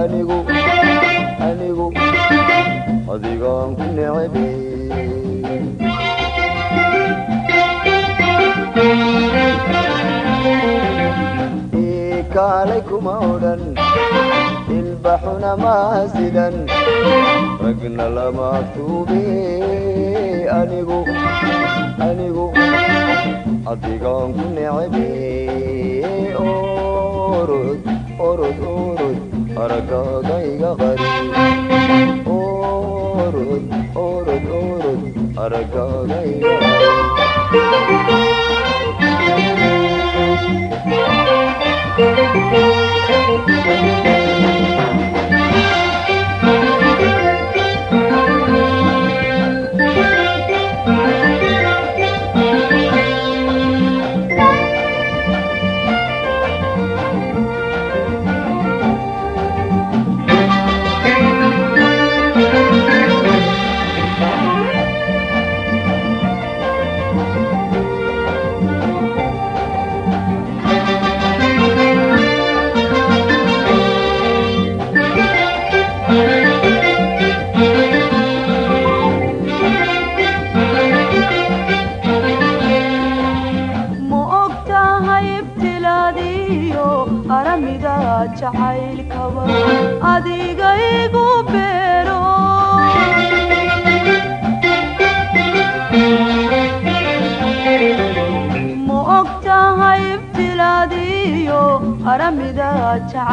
anigu anigu adigaan ku necebe kuma odhan ilbaxuna maa sidan ragna lama aftuube anigu anigu adigaan ku necebe orod orod orod aragaaga iga qari orod orod orod aragaaga iga ma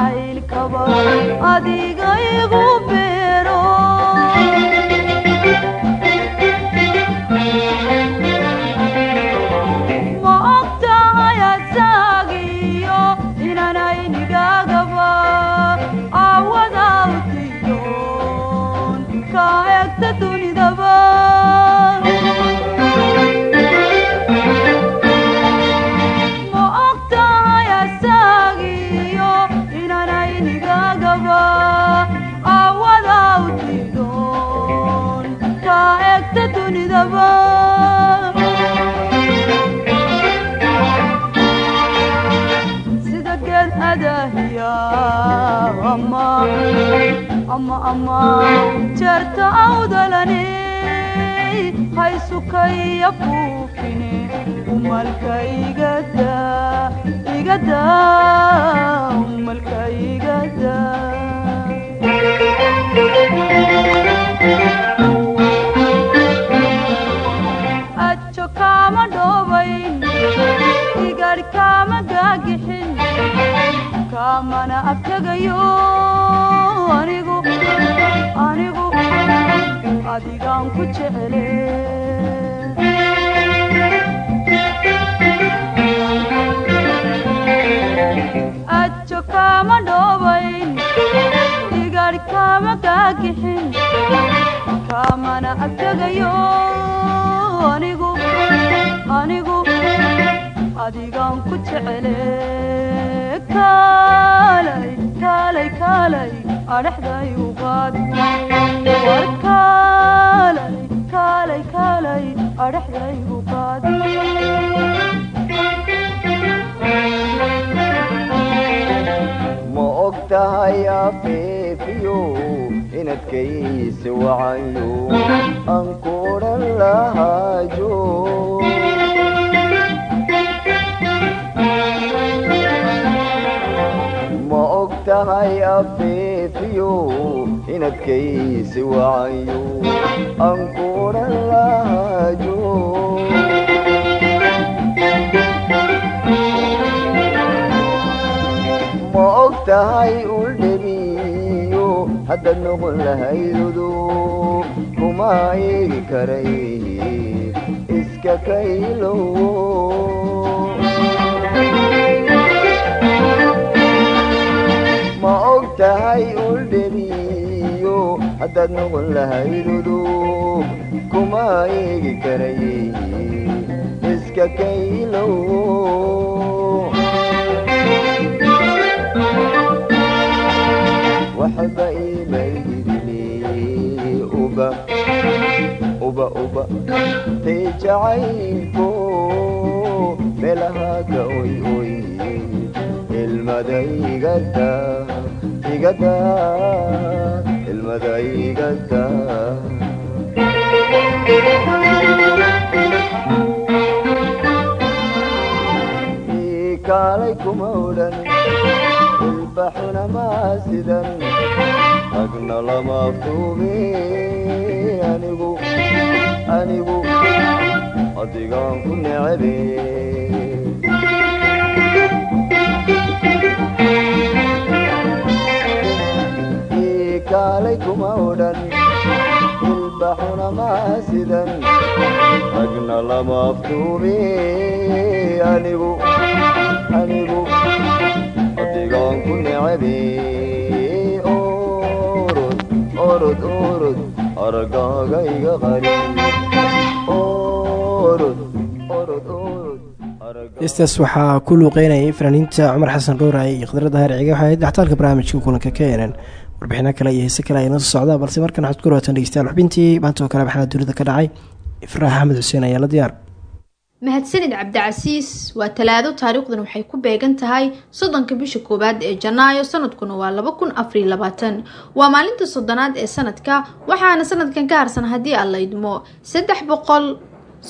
jacaylkaba adiga igu ama jeerta awdalane haysukaya fuufine umalka igada ajo kama dhoobayn igadh kama gaagixin kamana abtegayo anigu anigu adigaan ku jecele ajo kama dhoobayn igadh kama gaagixin kamana abtegayo anigu anigu adigaan ku jecele ma og tahay afeefiyo inadkaysi wacayo aan kudhan lahaajo ma og tahay afeefiyo inadkaysi wacayo aan kudhan lahaajo ma og tahay uldhebiyo haddaad noqon lahaydudu kuma eegi karay iska kaylow tahay uldhebiyo haddaad noqon lahaydudu kuma eegi karay iska kaylow waxba imaydili uba uba uba tay jacaylko meelahaaga oy oy ilmada kaalay kuma odhan ilbaxuna maasidan agna lama tuubi anigu anigu adigaan ku necebe kaalay kuma odhan ilbaxuna maasidan agna lama aftuubi anigu anigu adigaan ku necebe orod orod orod aragaaga iga qari orod heestaas waxaa ku luuqeynayay fanaaniinta cumar xasan dhowraay iyo khadradda harciga waxay ahayd dhaxtaalka barnaamijka kulanka ka eenan warbixino kale iyo heese kale ayna soo socdaa balse markan waxaad ku dhawaataan dhegeystayaal xubintii maanta kale maxaa dunida ka dhacay ifraax axmed xuseen ayaa la diyaar. Mahadsanid cabdicasiis waa talaado taariikhdan waxay ku beegan tahay soddonka bisha koowaad ee janaayo sanadkuna waa laba kun afariyo labaatan. Waa maalinta soddonaad ee sanadka waxaana sanadkan ka harsan haddii aan la idmo saddex boqol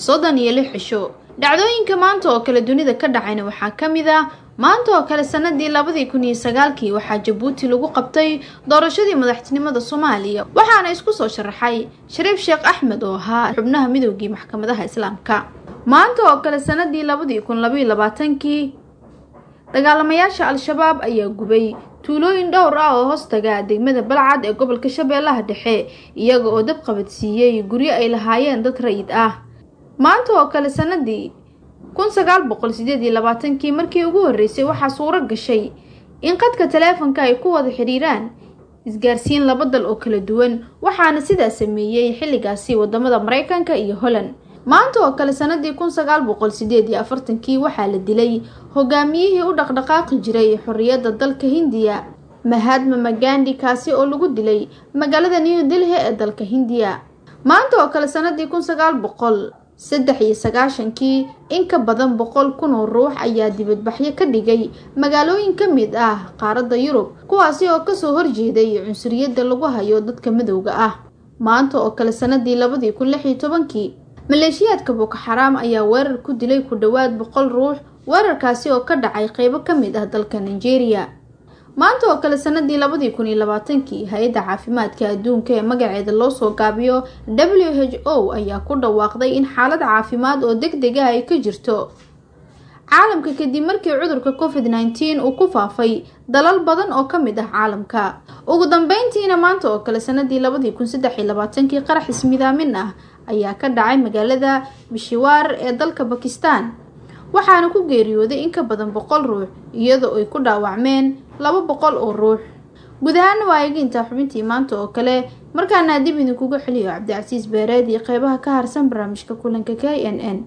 soddon iyo lix cisho dhacdooyinka maanta oo kale dunida ka dhacayna waxaa ka mid ah maanta oo kale sanadii labadii kun iyo sagaalkii waxaa jabuuti lagu qabtay doorashadii madaxtinimada soomaaliya. Waxaana isku soo sharaxay shariif sheekh axmed oo ahaa xubnaha midoogii maxkamadaha islaamka. Maanta oo kale sanadii labadii kun labaiyo labaatankii dagaalamayaasha al-shabaab ayaa gubay tuulooyin dhowr ah oo hoostaga degmada balcad ee gobolka shabeellaha dhexe iyaga oo dab qabadsiiyey guryo ay lahaayeen dad rayid ah maanta oo kale sanadii kun sagaal boqol sideed iyo labaatankii markii ugu horreysay waxaa suuro gashay in qadka taleefonka ay ku wada xidhiiraan isgaarsiin laba dal oo kala duwan waxaana sidaa sameeyey xilligaasi waddamada mareykanka iyo holland. Maanta oo kale sanadii kun sagaal boqol sideed iyo afartankii waxaa la dilay hogaamiyihii u dhaqdhaqaaqi jiray xorriyadda dalka hindiya mahadma magandi kaasi oo lagu dilay magaalada new delhi ee dalka hindiya. Maanta oo kale sanadii kun sagaal boqol saddex iyo sagaashankii in ka badan boqol kun oo ruux ayaa dibadbaxyo ka dhigay magaalooyin ka mid ah qaaradda yurub kuwaasi oo ka soo horjeeday cunsuriyadda lagu hayo dadka madowga ah. Maanta oo kale sanadii labadii kun lix iyo tobankii maleeshiyaadka boko xaraam ayaa weerar ku dilay ku dhowaad boqol ruux weerarkaasi oo ka dhacay qeybo ka mid ah dalka nigeria maanta oo kale sanadii labadii kun iyo labaatankii hay'adda caafimaadka adduunka ee magaceeda loo soo gaabiyo w h o ayaa ku dhawaaqday in xaalad caafimaad oo deg deg ah ay ka jirto. Caalamka kadib markii cudurka covid nneteen uu ku faafay dalal badan oo ka mid ah caalamka. Ugu dambeyntiina maanta oo kale sanadii labadii kun saddex iyo labaatankii qarax ismidaamin ah ayaa ka dhacay magaalada bishiwaar ee dalka bakistan waxaana ku geeriyooday in ka badan boqol ruux iyadoo ay ku dhaawacmeen laba boqol oo ruux. Guud ahaana waa eegiintaa xubintii maanta oo kale markaana dib idinkuga celiyo cabdicasiis beereed iyo qeybaha ka harsan barnaamijka kulanka k n n.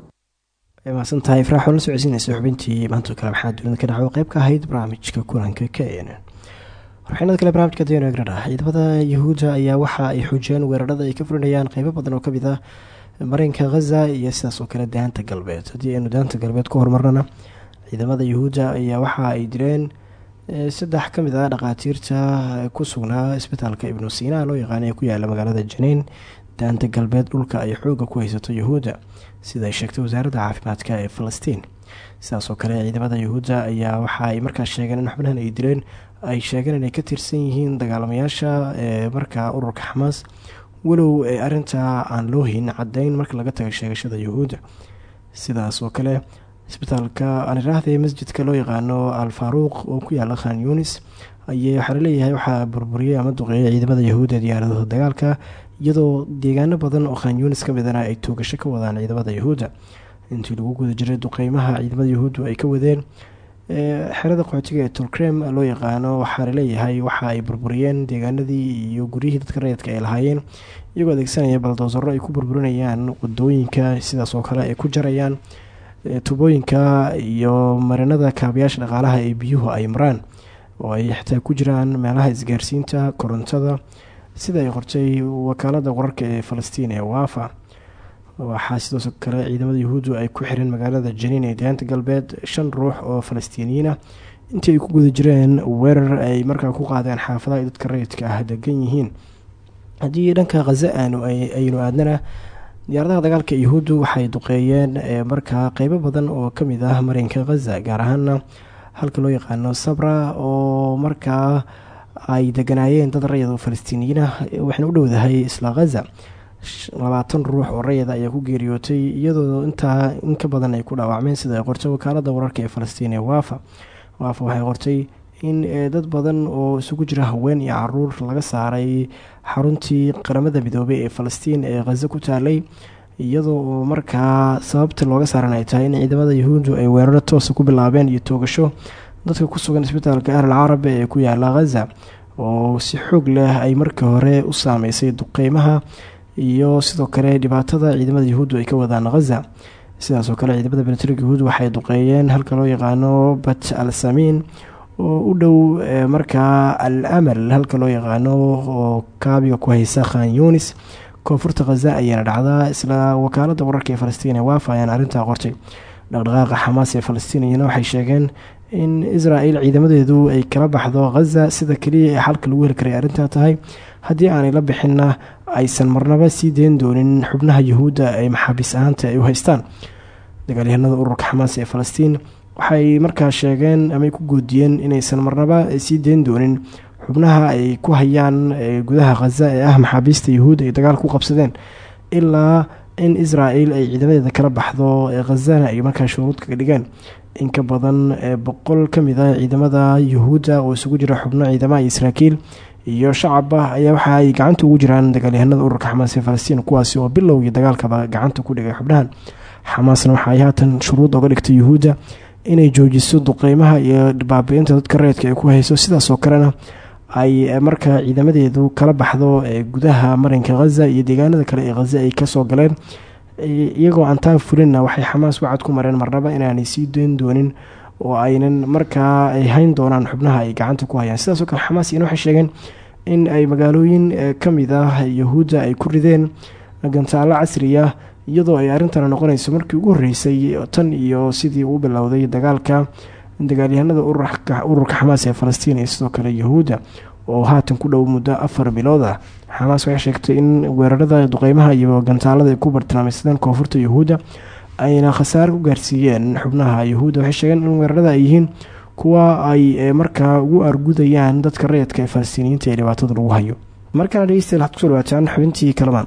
Mahadsan tahay ifraax oo la socodsiinaysa xubintii maanta kale maxaa dunida ka dhaco qeyb ka ahayd barnaamijka kulanka k n warbixinada kale barnamijka dayno egradha ciidamada ayaa waxa ay xoojiyeen weerarada ay ka fulinayaan qeybo badan oo ka mid ah marinka khaza iyo sidaas oo kale daanta galbeed. Haddii aynu daanta galbeed ku horumarnana ciidamada yahuudda ayaa waxa ay direen saddex ka mid ah dhakhaatiirta ku sugnaa isbitaalka ibnu siina loo yaqaana ee ku yaalla magaalada janiin daanta galbeed dhulka ay xooga ku haysato yahuudda sida ay sheegtay wasaaradda caafimaadka ee falastiin. Sidaas kale ciidamada yahuudda ayaa waxa ay markaas sheegeen in xubnahan ay dileen ay sheegeen inay ka tirsan yihiin dagaalamayaasha ee markaa ururka xamaas walow ee arintaa aan loo hayn caddeyn marka laga taga sheegashada yahuudda sidaas oo kale isbitaalka aaniraahda ee masjidka loo yaqaano al faaruuq oo ku yaalla khan yunis ayay waxaa la leeyahay waxaa burburiyay ama duqeeyay ciidamada yahuudda diyaaradaha dagaalka iyadoo deegaano badan oo khan yunis ka midana ay toogasho ka wadaan ciidamada yahuudda intii lagu guda jiray duqeymaha ciidamada yahuuddu ay ka wadeen xerada qaxootiga ee tolkrem loo yaqaano waxaa la leeyahay waxa ay burburiyeen deegaanadii iyo guryihii dadka rayidka ay lahaayeen iyagoo adeegsanaya baldoosaro ay ku burburinayaan waddooyinka sidaas oo kale ay ku jarayaan tubooyinka iyo marinada kaabayaasha dhaqaalaha ee biyuhu ay maraan. Oo ay xitaa ku jiraan meelaha isgaarsiinta korontada sida ay qortay wakaalada wararka ee falastiin ee waafa. Waxaa sidoo kale ciidamada yahuuddu ay ku xireen magaalada janiin ee daanta galbeed shan ruux oo falastiiniyiina intii ay ku guda jireen weerar ay markaa ku qaadeen xaafadaha ay dadka rayidka ah degan yihiin. Haddii dhanka khaza aanu aynu aadnana diyaaradaha dagaalka yahuuddu waxay duqeeyeen markaa qeybo badan oo ka mid ah marinka khaza gaar ahaana halka loo yaqaano sabra oo markaa ay deganaayeen dad rayid oo falastiiniyiina waxayna u dhowdahay isla khaza labaatan ruux oo rayida ayaa ku geeriyootay iyadoo intaa in ka badan ay ku dhaawacmeen sida ay qortay wakaalada wararka ee falastiin ee waafa. Waafa waxay qortay in dad badan oo isugu jira haween iyo carruur laga saaray xaruntii qaramada midoobay ee falastiin ee khaza ku taalay iyadoo oo markaa sababta looga saaran ay tahay in ciidamada yahuuddu ay weeraro toosa ku bilaabeen iyo toogasho dadka ku sugan isbitaalka ahl carabi ee ku yaalla khaza oo si xoog leh ay markii hore u saameysay duqeymaha iyo sidoo kale dhibaatada ciidamada yahuuddu ay ka wadaan khaza sidaasoo kale ciidamada militariga yahuud waxay duqeeyeen halka loo yaqaano bat al samiin oo u dhow markaa al amal halka loo yaqaano oo kaabiga ku haysa khan yunis koonfurta khaza ayaana dhacdaa isla wakaalada wararka ee falastiin ee waafa ayaan arrintaa qortay. Dhaqdhaqaaqa xamaas ee falastiiniyana waxay sheegeen in israel ciidamadeedu ay kala baxdo khaza sida keliya ee xalka lagu heli karay arrintaa tahay. Haddii aanay la bixinna aysan marnaba sii deyn doonin xubnaha yahuudda ay maxaabiis ahaanta ay u haystaan. Dagaalyahanada ururka xamaas ee falastiin waxay markaa sheegeen amay ku goodiyeen inaysan marnaba sii deyn doonin xubnaha ay ku hayaan gudaha khaza ee ah maxaabiista yahuud ay dagaal qabsadeen ilaa in israel ay ciidamadeeda kala baxdo khazana ay markaa shuruud kaga dhigeen. In ka badan boqol ka mid ah ciidamada yahuudda oo isugu jira xubno ciidamaha israakiil iyo shacaba ayaa waxa ay gacanta ugu jiraan dagaalyahanada ururka xamaas ee falastiin kuwaasi oo bilowgii dagaalkaba gacanta ku dhigay xubnahan. Xamaasna waxa ay haatan shuruud oga dhigtay yuhuudda inay joojiso duqeymaha iyo baabi'inta dadka reedka ay ku hayso. Sidaasoo kalena ay markaa ciidamadeedu kala baxdo gudaha marinka khaza iyo deegaanada kale ee khaza ay ka soo galeen iyagoo aan taa fulinna waxay xamaas wacad ku mareen marnaba inaanay sii deyn doonin oo aynan markaa ay hayn doonaan xubnaha ay gacanta ku hayaan. Sidaasoo kale xamaas iyana waxay sheegeen in ay magaalooyin ka mid ah yahuudda ay ku rideen gantaalo casri ah iyadoo ay arrintana noqonayso markii ugu horreysay tan iyo sidii uu bilowday dagaalka dagaalyahanada ururka xamaas ee falastiin iyo sidoo kale yahuudda oo haatan ku dhow muddo afar bilood ah. Xamaas waxay sheegtay in weerarada duqeymaha iyo gantaalada ay ku bartilmaameysadeen koonfurta yahuudda ayna khasaare ku gaarsiiyeen xubnaha. Yahuudda waxay sheegeen in weerarada ay yihiin kuwa ay markaa ugu argudayaan dadka rayidka ee falastiiniyiinta ee dhibaatada lagu hayo. Markaana dhegeystayaal waxaad ku soo dhawaataan xubintii kalamaan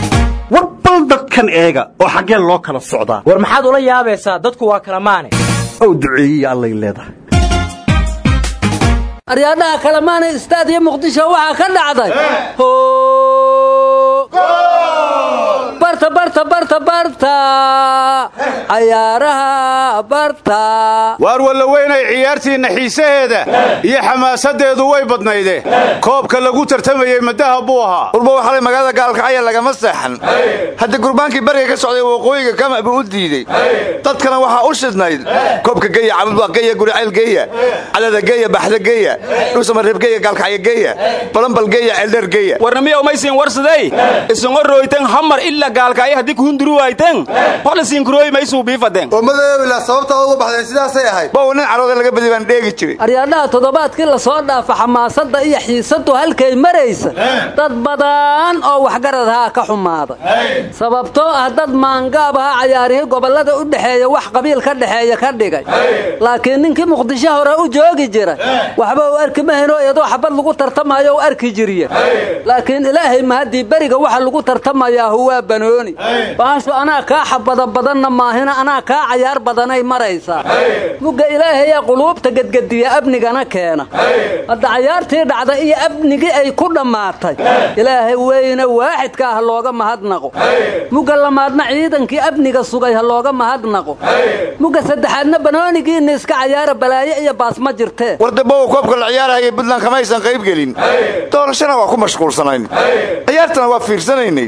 war bal dadkan eega oo xaggee loo kala socdaa. War maxaad ula yaabaysaa? Dadku waa kala maane. Ow duceeyiya allay leedahay. Aryaadhaha kalemaana istaad iyo muqdisho waxaa ka dhacday barta barta barta barta. Cayaaraha barta. Waar walla weynay ciyaartiinna xiisaheeda iyo xamaasadeedu way badnayde. Koobka lagu tartamayey madaha buu ahaa. Urba waxalay magaalada gaalkacya lagama seexan hadda gurbaankii bariga ka socday waqooyiga kama buu u diidey dadkana waxaa u shidnayd. Koobka geya cabudbaa geya guricayl geya cadada geya baxda geya dhuusamareeb geya gaalkacya geya balambal geya ceeldheer geya warnamiya umaysiin warsaday isungo roytan hamar ila gaalkaayo haddii kuhunduru waaytan holisiin kurooyi maysuu biifaden oo madoobila sababta ugu baxdeen sidaasay ahayd. Bow nin carooda laga badi baan dheegi jiray. Aryaadhaha toddobaadkii la soo dhaafa xamaasadda iyo xiisadu halkay maraysa dad badan oo waxgaradhaa ka xumaaday. Sababtoo ah dad maangaab aha cayaarihii gobollada u dhexeeya wax qabiil ka dhexeeya ka dhigay. Laakiin ninkii muqdisho hore u joogi jiray waxba u arki mahayno iyadoo xabad lagu tartamayo u arki jiriye. Laakiin ilaahay mahaddii beriga waxa lagu tartamayaa huwaa banooni baashu anaa kaa xabada badanna maahina anaa kaa cayaar badanay maraysaa mugga ilaahayaa quluubta gedgediya amnigana keena. Hadda cayaartii dhacda iyo amnigii ay ku dhammaatay. Ilaahay weyne waaxidka ah looga mahadnaqo. Mugga lamaadna ciidankii amniga sugay ha looga mahadnaqo. Mugga saddexaadna banoonigiinna iska cayaara balaayo iyo baas ma jirtee wardabowa koobka la ciyaarahaya buntland kamaysan qayb gelin. Doorashana waa ku mashquulsanayn. Ciyaartana waa fiirsanaynay.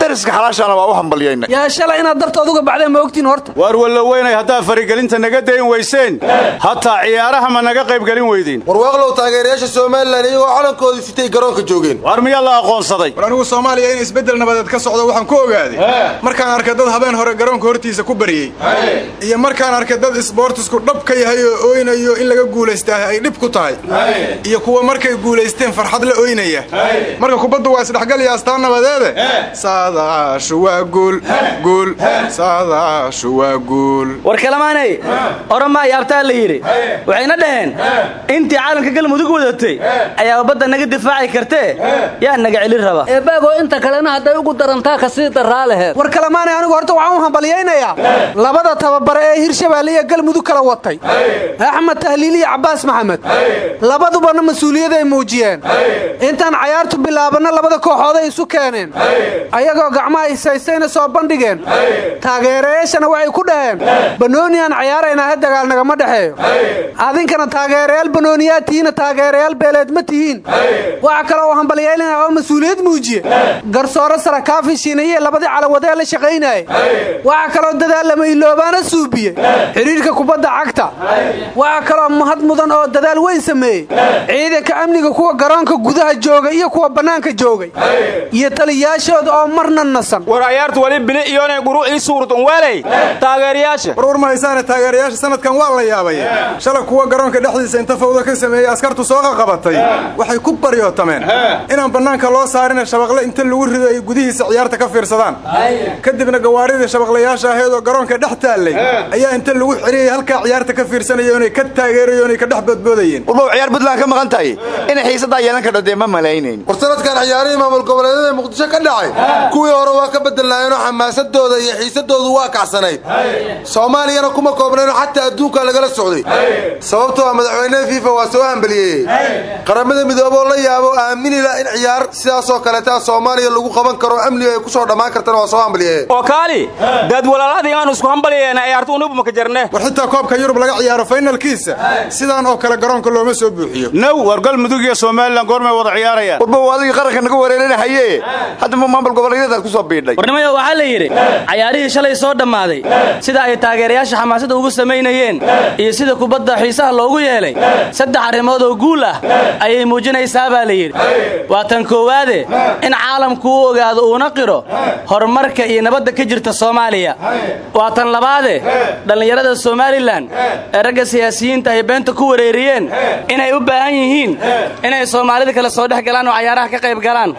Dariska xalaashana waa u hambalyaynay yaa shalay inaad darta aduga baxdeen ma ogtiin horta. Waar walla weynay haddaad farigelinta naga dayn weyseen hataa ciyaaraha ma naga qaybgelin weydeen warwaaqlow taageerayaasha somalilan iyagoo calankoodii sitay garoonka joogeen. Waar miyaa la aqoonsaday? War anigu soomaaliya in isbeddel nabadeed ka socdo waxaan ku ogaaday. Markaan arkay dad habeen hore garoonka hortiisa ku baryey iyo markaan arkay dad isboortisku dhab ka yahay oo ooynayo in laga guulaystaa ay dhib ku tahay. Iyo kuwa markay guulaysteen farxad la ooynaya. Marka kubaddu waa isdhexgal iyo astaan nabadeede saadaashu waa guul guul. Saadaashu waa guul. War kalamaanay? Oromaa yaabtaa la yidhi. Waxayna dhaheen intii caalamka galmudug wadatay ayaa badda naga difaaci kartee? Yaa naga celin raba. Eebaagoo inta kalena hadday ugu darantaa ka sii daraa laheed. War kalamaanay anigu horta waxaan u hambalyaynayaa. Labada tababare ee hirshabeelle iyo galmudug kala watay. Axmed tahliil iyo cabbaas maxamed. Labadubana mas'uuliyaday muujiyeen. Intaan cayaartu bilaabanna labada kooxooday isu keeneen. Ayagoo gacmaha isaystayna soo bandhigeen. Taageerayaashana waxay ku dhaheen banooniaan cayaaraynaa he dagaal nagama dhexeeyo. Adinkana taageerayaal banooniyaad tihiina taageerayaal beeleed ma tihiin. Waxa kale oo hambalyaynaya oo mas'uuliyad muujiye garsoore sara kaafi shiinaye labadii calawadee la shaqaynayay waxa kaloo dadaalama iloobaana suubiye xidhiirka kubadda cagta. Waxa kaloo mahad mudan oo dadaal weyn sameeyey. Ciidanka amniga kuwa garoonka gudaha jooga iyo kuwa bannaanka joogay. Iyo taliyaashooda oo marna nasan war ayaartu wali bili iyoonay guru ii suurtun weelay taageerayaasha war war ma haysaane taageerayaasha sanadkan waa la yaabay. Shalay kuwa garoonka dhexdiisa inta fawda ka sameeyey askartu soo qaqabatay waxay ku baryootameen inaan bannaanka loo saarina shabaqle inta lagu rido ay gudihiisa ciyaarta ka fiirsadaan. Kadibna gawaaridii shabaqlayaasha ahayd oo garoonka dhex taallay ayaa inta lagu xiriyey halkaa ciyaarta ka fiirsanayo inay ka taageerayo inay ka dhex boodboodayeen ciyaar buntland ka maqan tahay inay xiisaddaa yeelan kadho dee ma malaynayn. War sanadkan ciyaarihii maamul goboleedyada muqdisho ka dhacay. Kuwii hore waa ka bedelnaayeenoo xamaasadooda iyo xiisadoodu waa kacsanayd soomaaliyana kuma koobnaynoo xataa adduunka lagala socday. Sababtoo ah madaxweynaha fiifa waa soo hambaliyeeyey qaramada midooboo la yaabo aaminila in ciyaar. Sidaasoo kaleeta soomaaliya lagu qaban karo amniga ay ku soo dhammaan kartana waa soo hambaliyeeye oo kaali dad walaaladii aan isku hambalyeena ciyaartu unubu maka jarne. War xitaa koobka yurub laga ciyaaro faynalkiisa sidaan oo kale garoonka looma soo buuxiyo. Naw war galmudug iyo somalilan goormay wada ciyaarayaan. Urbow adigii qaranka naga wareerinahaye hadda ma maamul goboleedyadaad ku soo warnimayo waxaa la yidhi cayaarihii shalay soo dhammaaday. Sida ay taageerayaasha xamaasada ugu samaynayeen iyo sida kubadda xiisaha loogu yeelay. Saddex arrimood oo guul ah ayay muujinaysaa baa la yidhi. Waa tan koowaade in caalamku u ogaado uuna qiro horumarka iyo nabadda ka jirta soomaaliya. Waa tan labaade dhallinyarada somalilan ee ragga siyaasiyiinta ay beenta ku wareeriyeen inay u baahan yihiin inay soomaalida kale soo dhex galaan oo cayaaraha ka qayb galaan.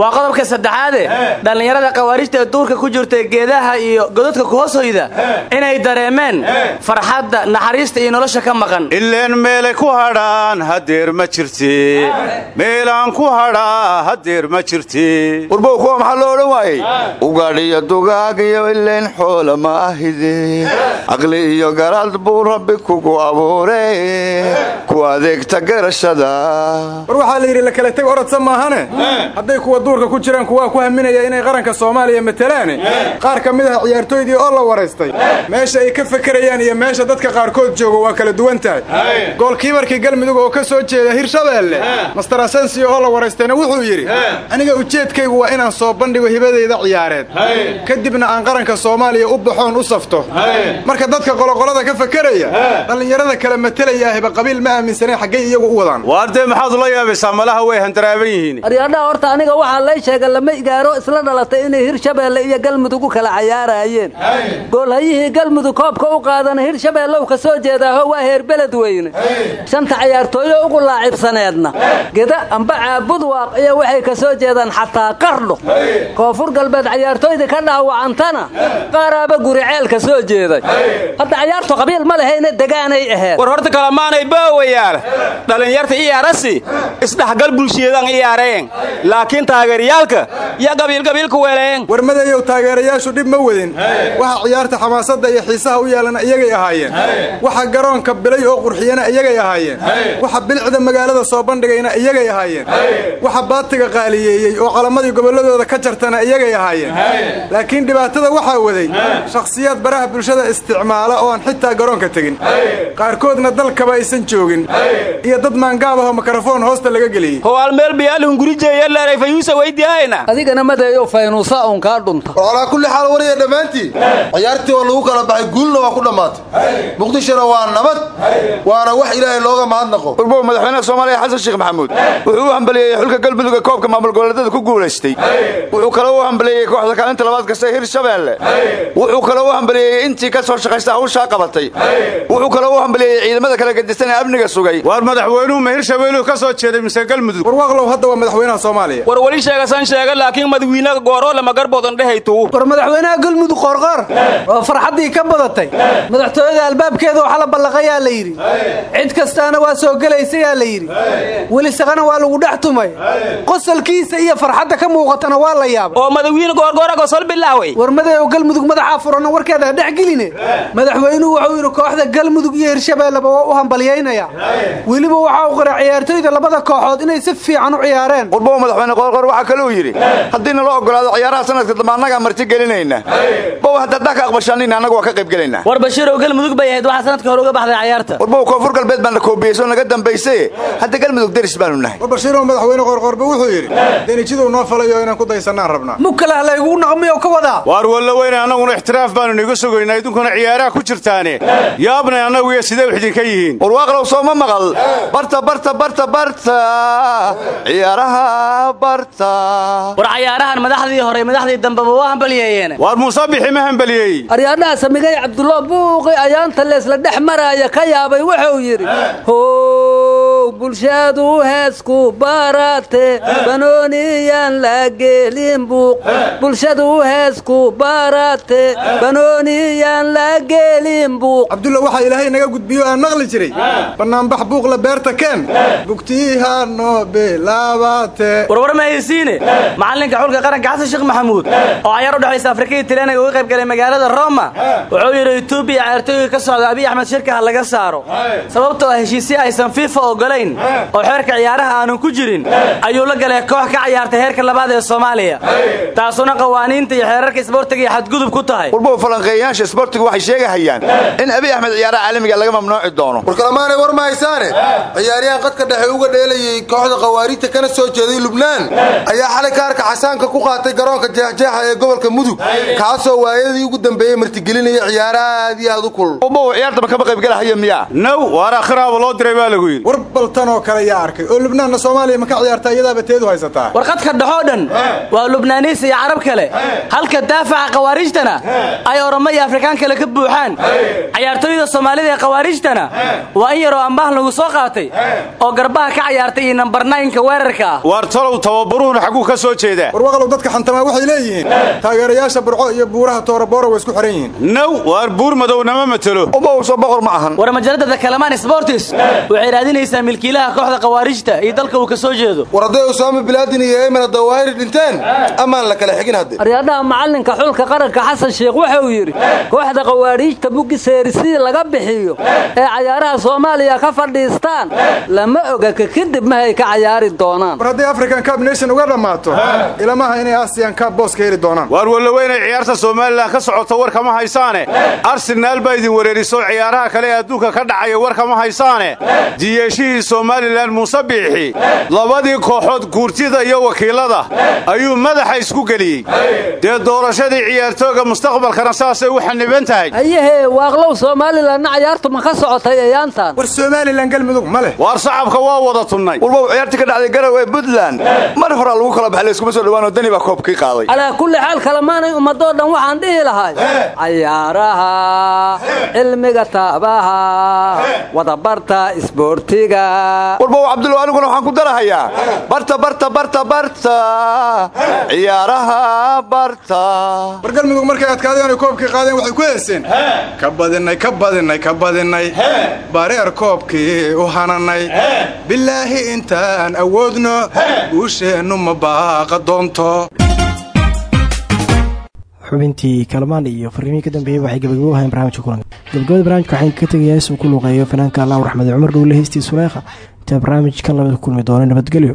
Waa qodobka saddexaade dhallinyarada khawaarijta ee duurka ku jirta geedaha iyo godadka ku hoos hoyda inay dareemeen farxadda naxariista iyo nolosha ka maqan. Ileen meelay ku hadhaan hadeer ma jirti. Meelaan ku hadhaa hadeer ma jirti. Warbow kuwa maxaa loo odhan waayey? Ugaadhiyo dugaag iyo ileen xoola ma ahide caqli iyo garaad buu rabbi kugu abuure. Ku adeegta garashada. War waxaa la yidhi la kala teg orodsa maahane? Hadday kuwa duurka ku jiraan kuwaa ku haminaya inay qaranka soomaaliya matalaane qaar ka mid ah ciyaartooydii oo la waraystay. Meesha ay ka fekerayaan iyo meesha dadka qaarkood joogo waa kala duwan tahay. Goolkiibarkii galmudug oo ka soo jeeda hirshabeelle master asensio oo la waraystayna wuxuu yidhi aniga ujeedkaygu waa inaan soo bandhigo hibadayda ciyaareed. Kadibna aan qaranka soomaaliya u baxoon u safto. Marka dadka qoloqolada ka fekeraya dhallinyarada kala matalaya ahba qabiil ma aaminsaneen xaggay iyagu u wadaan. Waardee maxaad ula yaabaysaa? Malaha way handaraaban yihiin. Horta aniga waxaa lay sheega lama igaaro isla dhalatay inay hirshabeelle iyo galmudug u kala cayaaraayeen. Goolhayihii galmudug koobka u qaadana hirshabeellow ka soo jeedaaho waa heer beled weyne. Shanta cayaartooyo ugu laacibsaneedna. Geda amba caabud waaq iyo waxay ka soo jeedaan xataa qardho koonfur galbeed cayaartooydii ka dhaawacantana qaaraaba guriceel ka soo jeeday. Hadda cayaartu qabiil ma lehayna degaanay aheed. War horta kalamaanay baawayaal dhallinyarta iyaarasi isdhexgal bulshiyadan iyaareen. Laakiin taageerayaalka yaa gabiilgabiilku weeleen warmadayow taageerayaashu dhib ma wadin. Waxa ciyaarta xamaasadda iyo xiisaha u yeelana iyagay ahaayeen. Waxa garoonka bilay oo qurxiyana iyagay ahaayeen. Waxa bilicda magaalada soo bandhigayna iyagay ahaayeen. Waxa baatiga qaaliyeeyey oo calamadii gobolladooda ka jartana iyagay ahaayeen. Laakiin dhibaatada waxaa waday shakhsiyaad baraha bulshada isticmaala oo aan xitaa garoonka tegin. Qaarkoodna dalkaba aysan joogin. Iyo dad maangaab ahoo mikrofoon hoosta laga geliyey. Howaal meel biyaalihun gurijeeyaleeray fayuusa weydiyaayna adigana madeeyo faynuusa uun kaa dhunta war calaa kulli xaal waraya dhammaantiin ciyaartii oo lagu kala baxay guulna waa ku dhammaatay muqdishona waa nabad. Waana wax ilaahay looga mahadnaqo. Warbow madaxweynaha soomaaliya xasan sheekh maxamuud. Wuxuu u hambaliyeeyey xulka galmudugga koobka maamul goboleedyada ku guulaystay. Wuxuu kaloo u hambaliyeeyey kooxda kaalinta labaad kasta hirshabeelle wuxuu kaloo u hambaliyeeyey intii ka soo shaqaysta hawshaa qabatay. Wuxuu kaloo u hambaliyeeyey ciidamada kala gedisan ee amniga sugay. Waar madaxweynuhu ma hirshabeelluhu ka soo jeeday mise galmudug. Warwaaqlow hadda waa madaxweynaha soomaaliya. War weli sheegasan sheega laakiin madawiine gooroo lama garboodan dhehaytuu? War madaxweynaha galmudug qoorqoor oo farxaddii ka badatay. Madaxtooyada albaabkeeda waxaa la ballaqayaa la yidhi. Cid kastaana waa soo gelaysayaa la yidhi. Welisaqana waa lagu dhex tumay. Qosolkiisa iyo farxadda ka muuqatana waa la yaabay. Oo madawiine goorgoora gosol bilaaway. War madeew galmudug madaxaa furana warkeeda dhex geline. Madaxweynuhu wuxuu yidhi kooxda galmudug iyo hirshabeelleba waa u hambalyaynaya weliba waxa uu qiray ciyaartooyda labada kooxood inay si fiican u ciyaareen. Warbow madaxweyne qoorqoor waxaa kaluu yidhi haddiina loo ogolaado ciyaaraha sanadka dambe annagaa marti gelinayna. Bow haddaad dhaka aqbashaanina annagu waa ka qayb gelaynaa war bashiirow galmudug bay ahayd waxaa sannadkii hore uga baxday cayaarta. Warbow koonfur galbeed baan la koobiyeyso naga dambaysaye hadda galmudug deris baanu nahay. War bashiirow madaxweyne qoorqoorba wuxuu yidhi denijiduu noo falayo inaan ku daysannaan rabnaa mugkalah laygugu naqmiyo ka wadaa waar walla weyne annaguna ixtiraaf baanu niga sugaynaa idinkuna ciyaaraha ku jirtaane. Yaabnay annagu iyo sidee wixdinka yihiin? Warwaaqlow soo ma maqal. Barta barta barta barta. Ciyaaraha barta. War cayaarahan madaxdii hore madaxdii dambeba waa hambalyeeyeen. Waar muuse bixi ma hambaliyeey aryaadhaha samigay cabdulla buuqi ayaanta leesla dhex maraaya ka yaabay wuxuu yidhi how bulshadu heesku barate banooniyaan la gelin buuq. Bulshadu heesku barate banooniyaan la gelin buuq. Cabdulla waxaa ilaahay naga gudbiyo aan maqli jiray. Bannaanbax buuqla beerta keen. Bugtiiha noo bilaabate. Warwar ma haysiine? Macallinka xulka qaranka xasan sheekh maxamuud oo cayaar u dhexaysa afrika iyo talyaaniga uga qayb galay magaalada roma. Wuxuu yidhi etoobiya cayaartooyga ka socda abiy axmed shirka ha laga saaro. Sababtoo ah heshiisye aysan fifa ogolayn oo xeerka ciyaaraha aanan ku jirin ayuu la galay koox ka ciyaartay heerka labaad ee soomaaliya. Taasuna qawaaniinta iyo xeerarka isboortiga iyo xadgudub ku tahay. Warbow falanqeeyayaasha isboortigu waxay sheegahayaan in abiy axmed ciyaaraha caalamiga laga mamnuuci doono. Warkalamaanay war ma haysaane? Ciyaaryahan qadka dhexe uga dheelayay kooxda khawaariijta kana soo jeeday lubnaan ayaa xalay kaarka xasaanka ku qaatay garoonka jeexjeexa ee gobolka mudug. Kaasoo waayadii ugu dambeeyey martigelinaya ciyaaraha aad iyo aad u kulul ciyaartaba kama qaybgalahaya miyaa naw waar akhiraaba loo diray baa lagu yidhi. War oo kale yaa arkay. Oo lubnaanna soomaaliya ma ka ciyaartaa? Iyadaaba teedu haysataa warqadka dhexoo dhan. Waa lubnaaniis iyo carab kale. Halka daafaca khawaariijtana ay oromo iyo afrikaan kale ka buuxaan. Cayaartooyda soomaalida ee khawaariijtana waa in yaroo ambaah lagu soo qaatay oo garbaha ka cayaartay iyo nambar naynka weerarka. Ah waar talow tababaruhuna xagguu ka soo jeedaa. Warwaqlow dadka xantamaa waxay leeyihiin? Taageerayaasha burco iyo buuraha toorobooro way isku xihan yihiin. Naw waar buur madow nama matelo umauso boqor ma ahan. War majalada kalamaan sportis waxay raadinaysaa milkiilaha kooxda khawaariijta iyo dalka uu ka soo jeedo. War hadday usaama bilaadin iyo eymana dawaahiri dhinteen amaan la kala xigin hadde aryadaha macalinka xulka qaranka xasan sheekh waxa uu yidhi kooxda khawaariijta buggi seerisii laga bixiyo ee cayaaraha soomaaliya ka fadhiistaan lama oga ka kadib mahay ka cayaari doonaan. War hadday african cab nation uga dhammaato ilamaha inay cab boos ka heli doonaan. Waar wallaweynay ciyaarta somalilan ka socota war kama haysaane? Arsenaal baa idin wereeriso ciyaaraha kale ee adduunka ka dhacaya war kama haysaane? Jiyeeshihii somalilan muuse biixi labadii kooxood guurtida iyo wakiilada ayuu madaxa isku geliyey. Dee doorashadii ciyaartooga mustaqbalkana saasay u xaniban tahay? Ayahee waaqlow somalilanna cayaartu ma ka socotay ayaantan? War somalilan galmudug ma leh. Waar shacabka waa wada tunnay walbow ciyaartii ka dhacday garow ee puntland. Mar horaa lagu kala baxay layskuma soo dhawaanoo dani baa koobkii calaa kulli xaal kalemaanay ummadoo dhan waxaan dhihi lahay. Cayaaraha cilmiga taabaha wadabarta isboortiga. Walbow cabdulow aniguna waxaan ku darahayaa. Barta barta barta barta. Ciyaaraha barta. War galmudug markay adkaadeen ay koobkii qaadeen waxay ku heeseen ka badinay ka badinay ka badinay. Bareer koobkii u hananay. Bilaahi intaan awoodno. Guusheennu ma baaqa doonto xubintii kalmaan iyo fariimihii ka dambeeyey waxay gabagabo ahayn barnaamijka kulanka. Gabagabada barnamijka waxaan ka tegayaa isuu ku luuqeeyo fanaanka allah raxmed cumar dhowle heystii suleykha intaa barnaamijkan ku kulmi doona nabadgelyo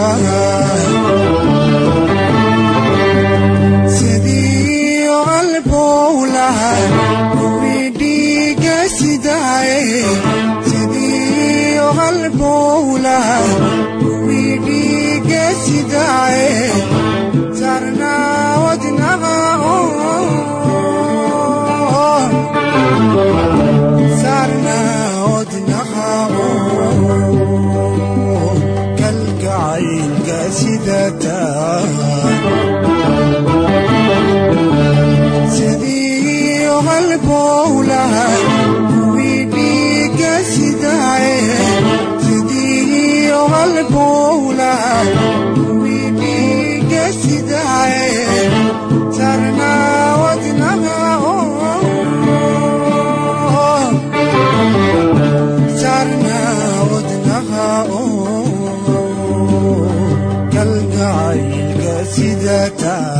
love. Bata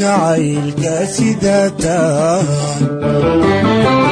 sidataa suleekhaa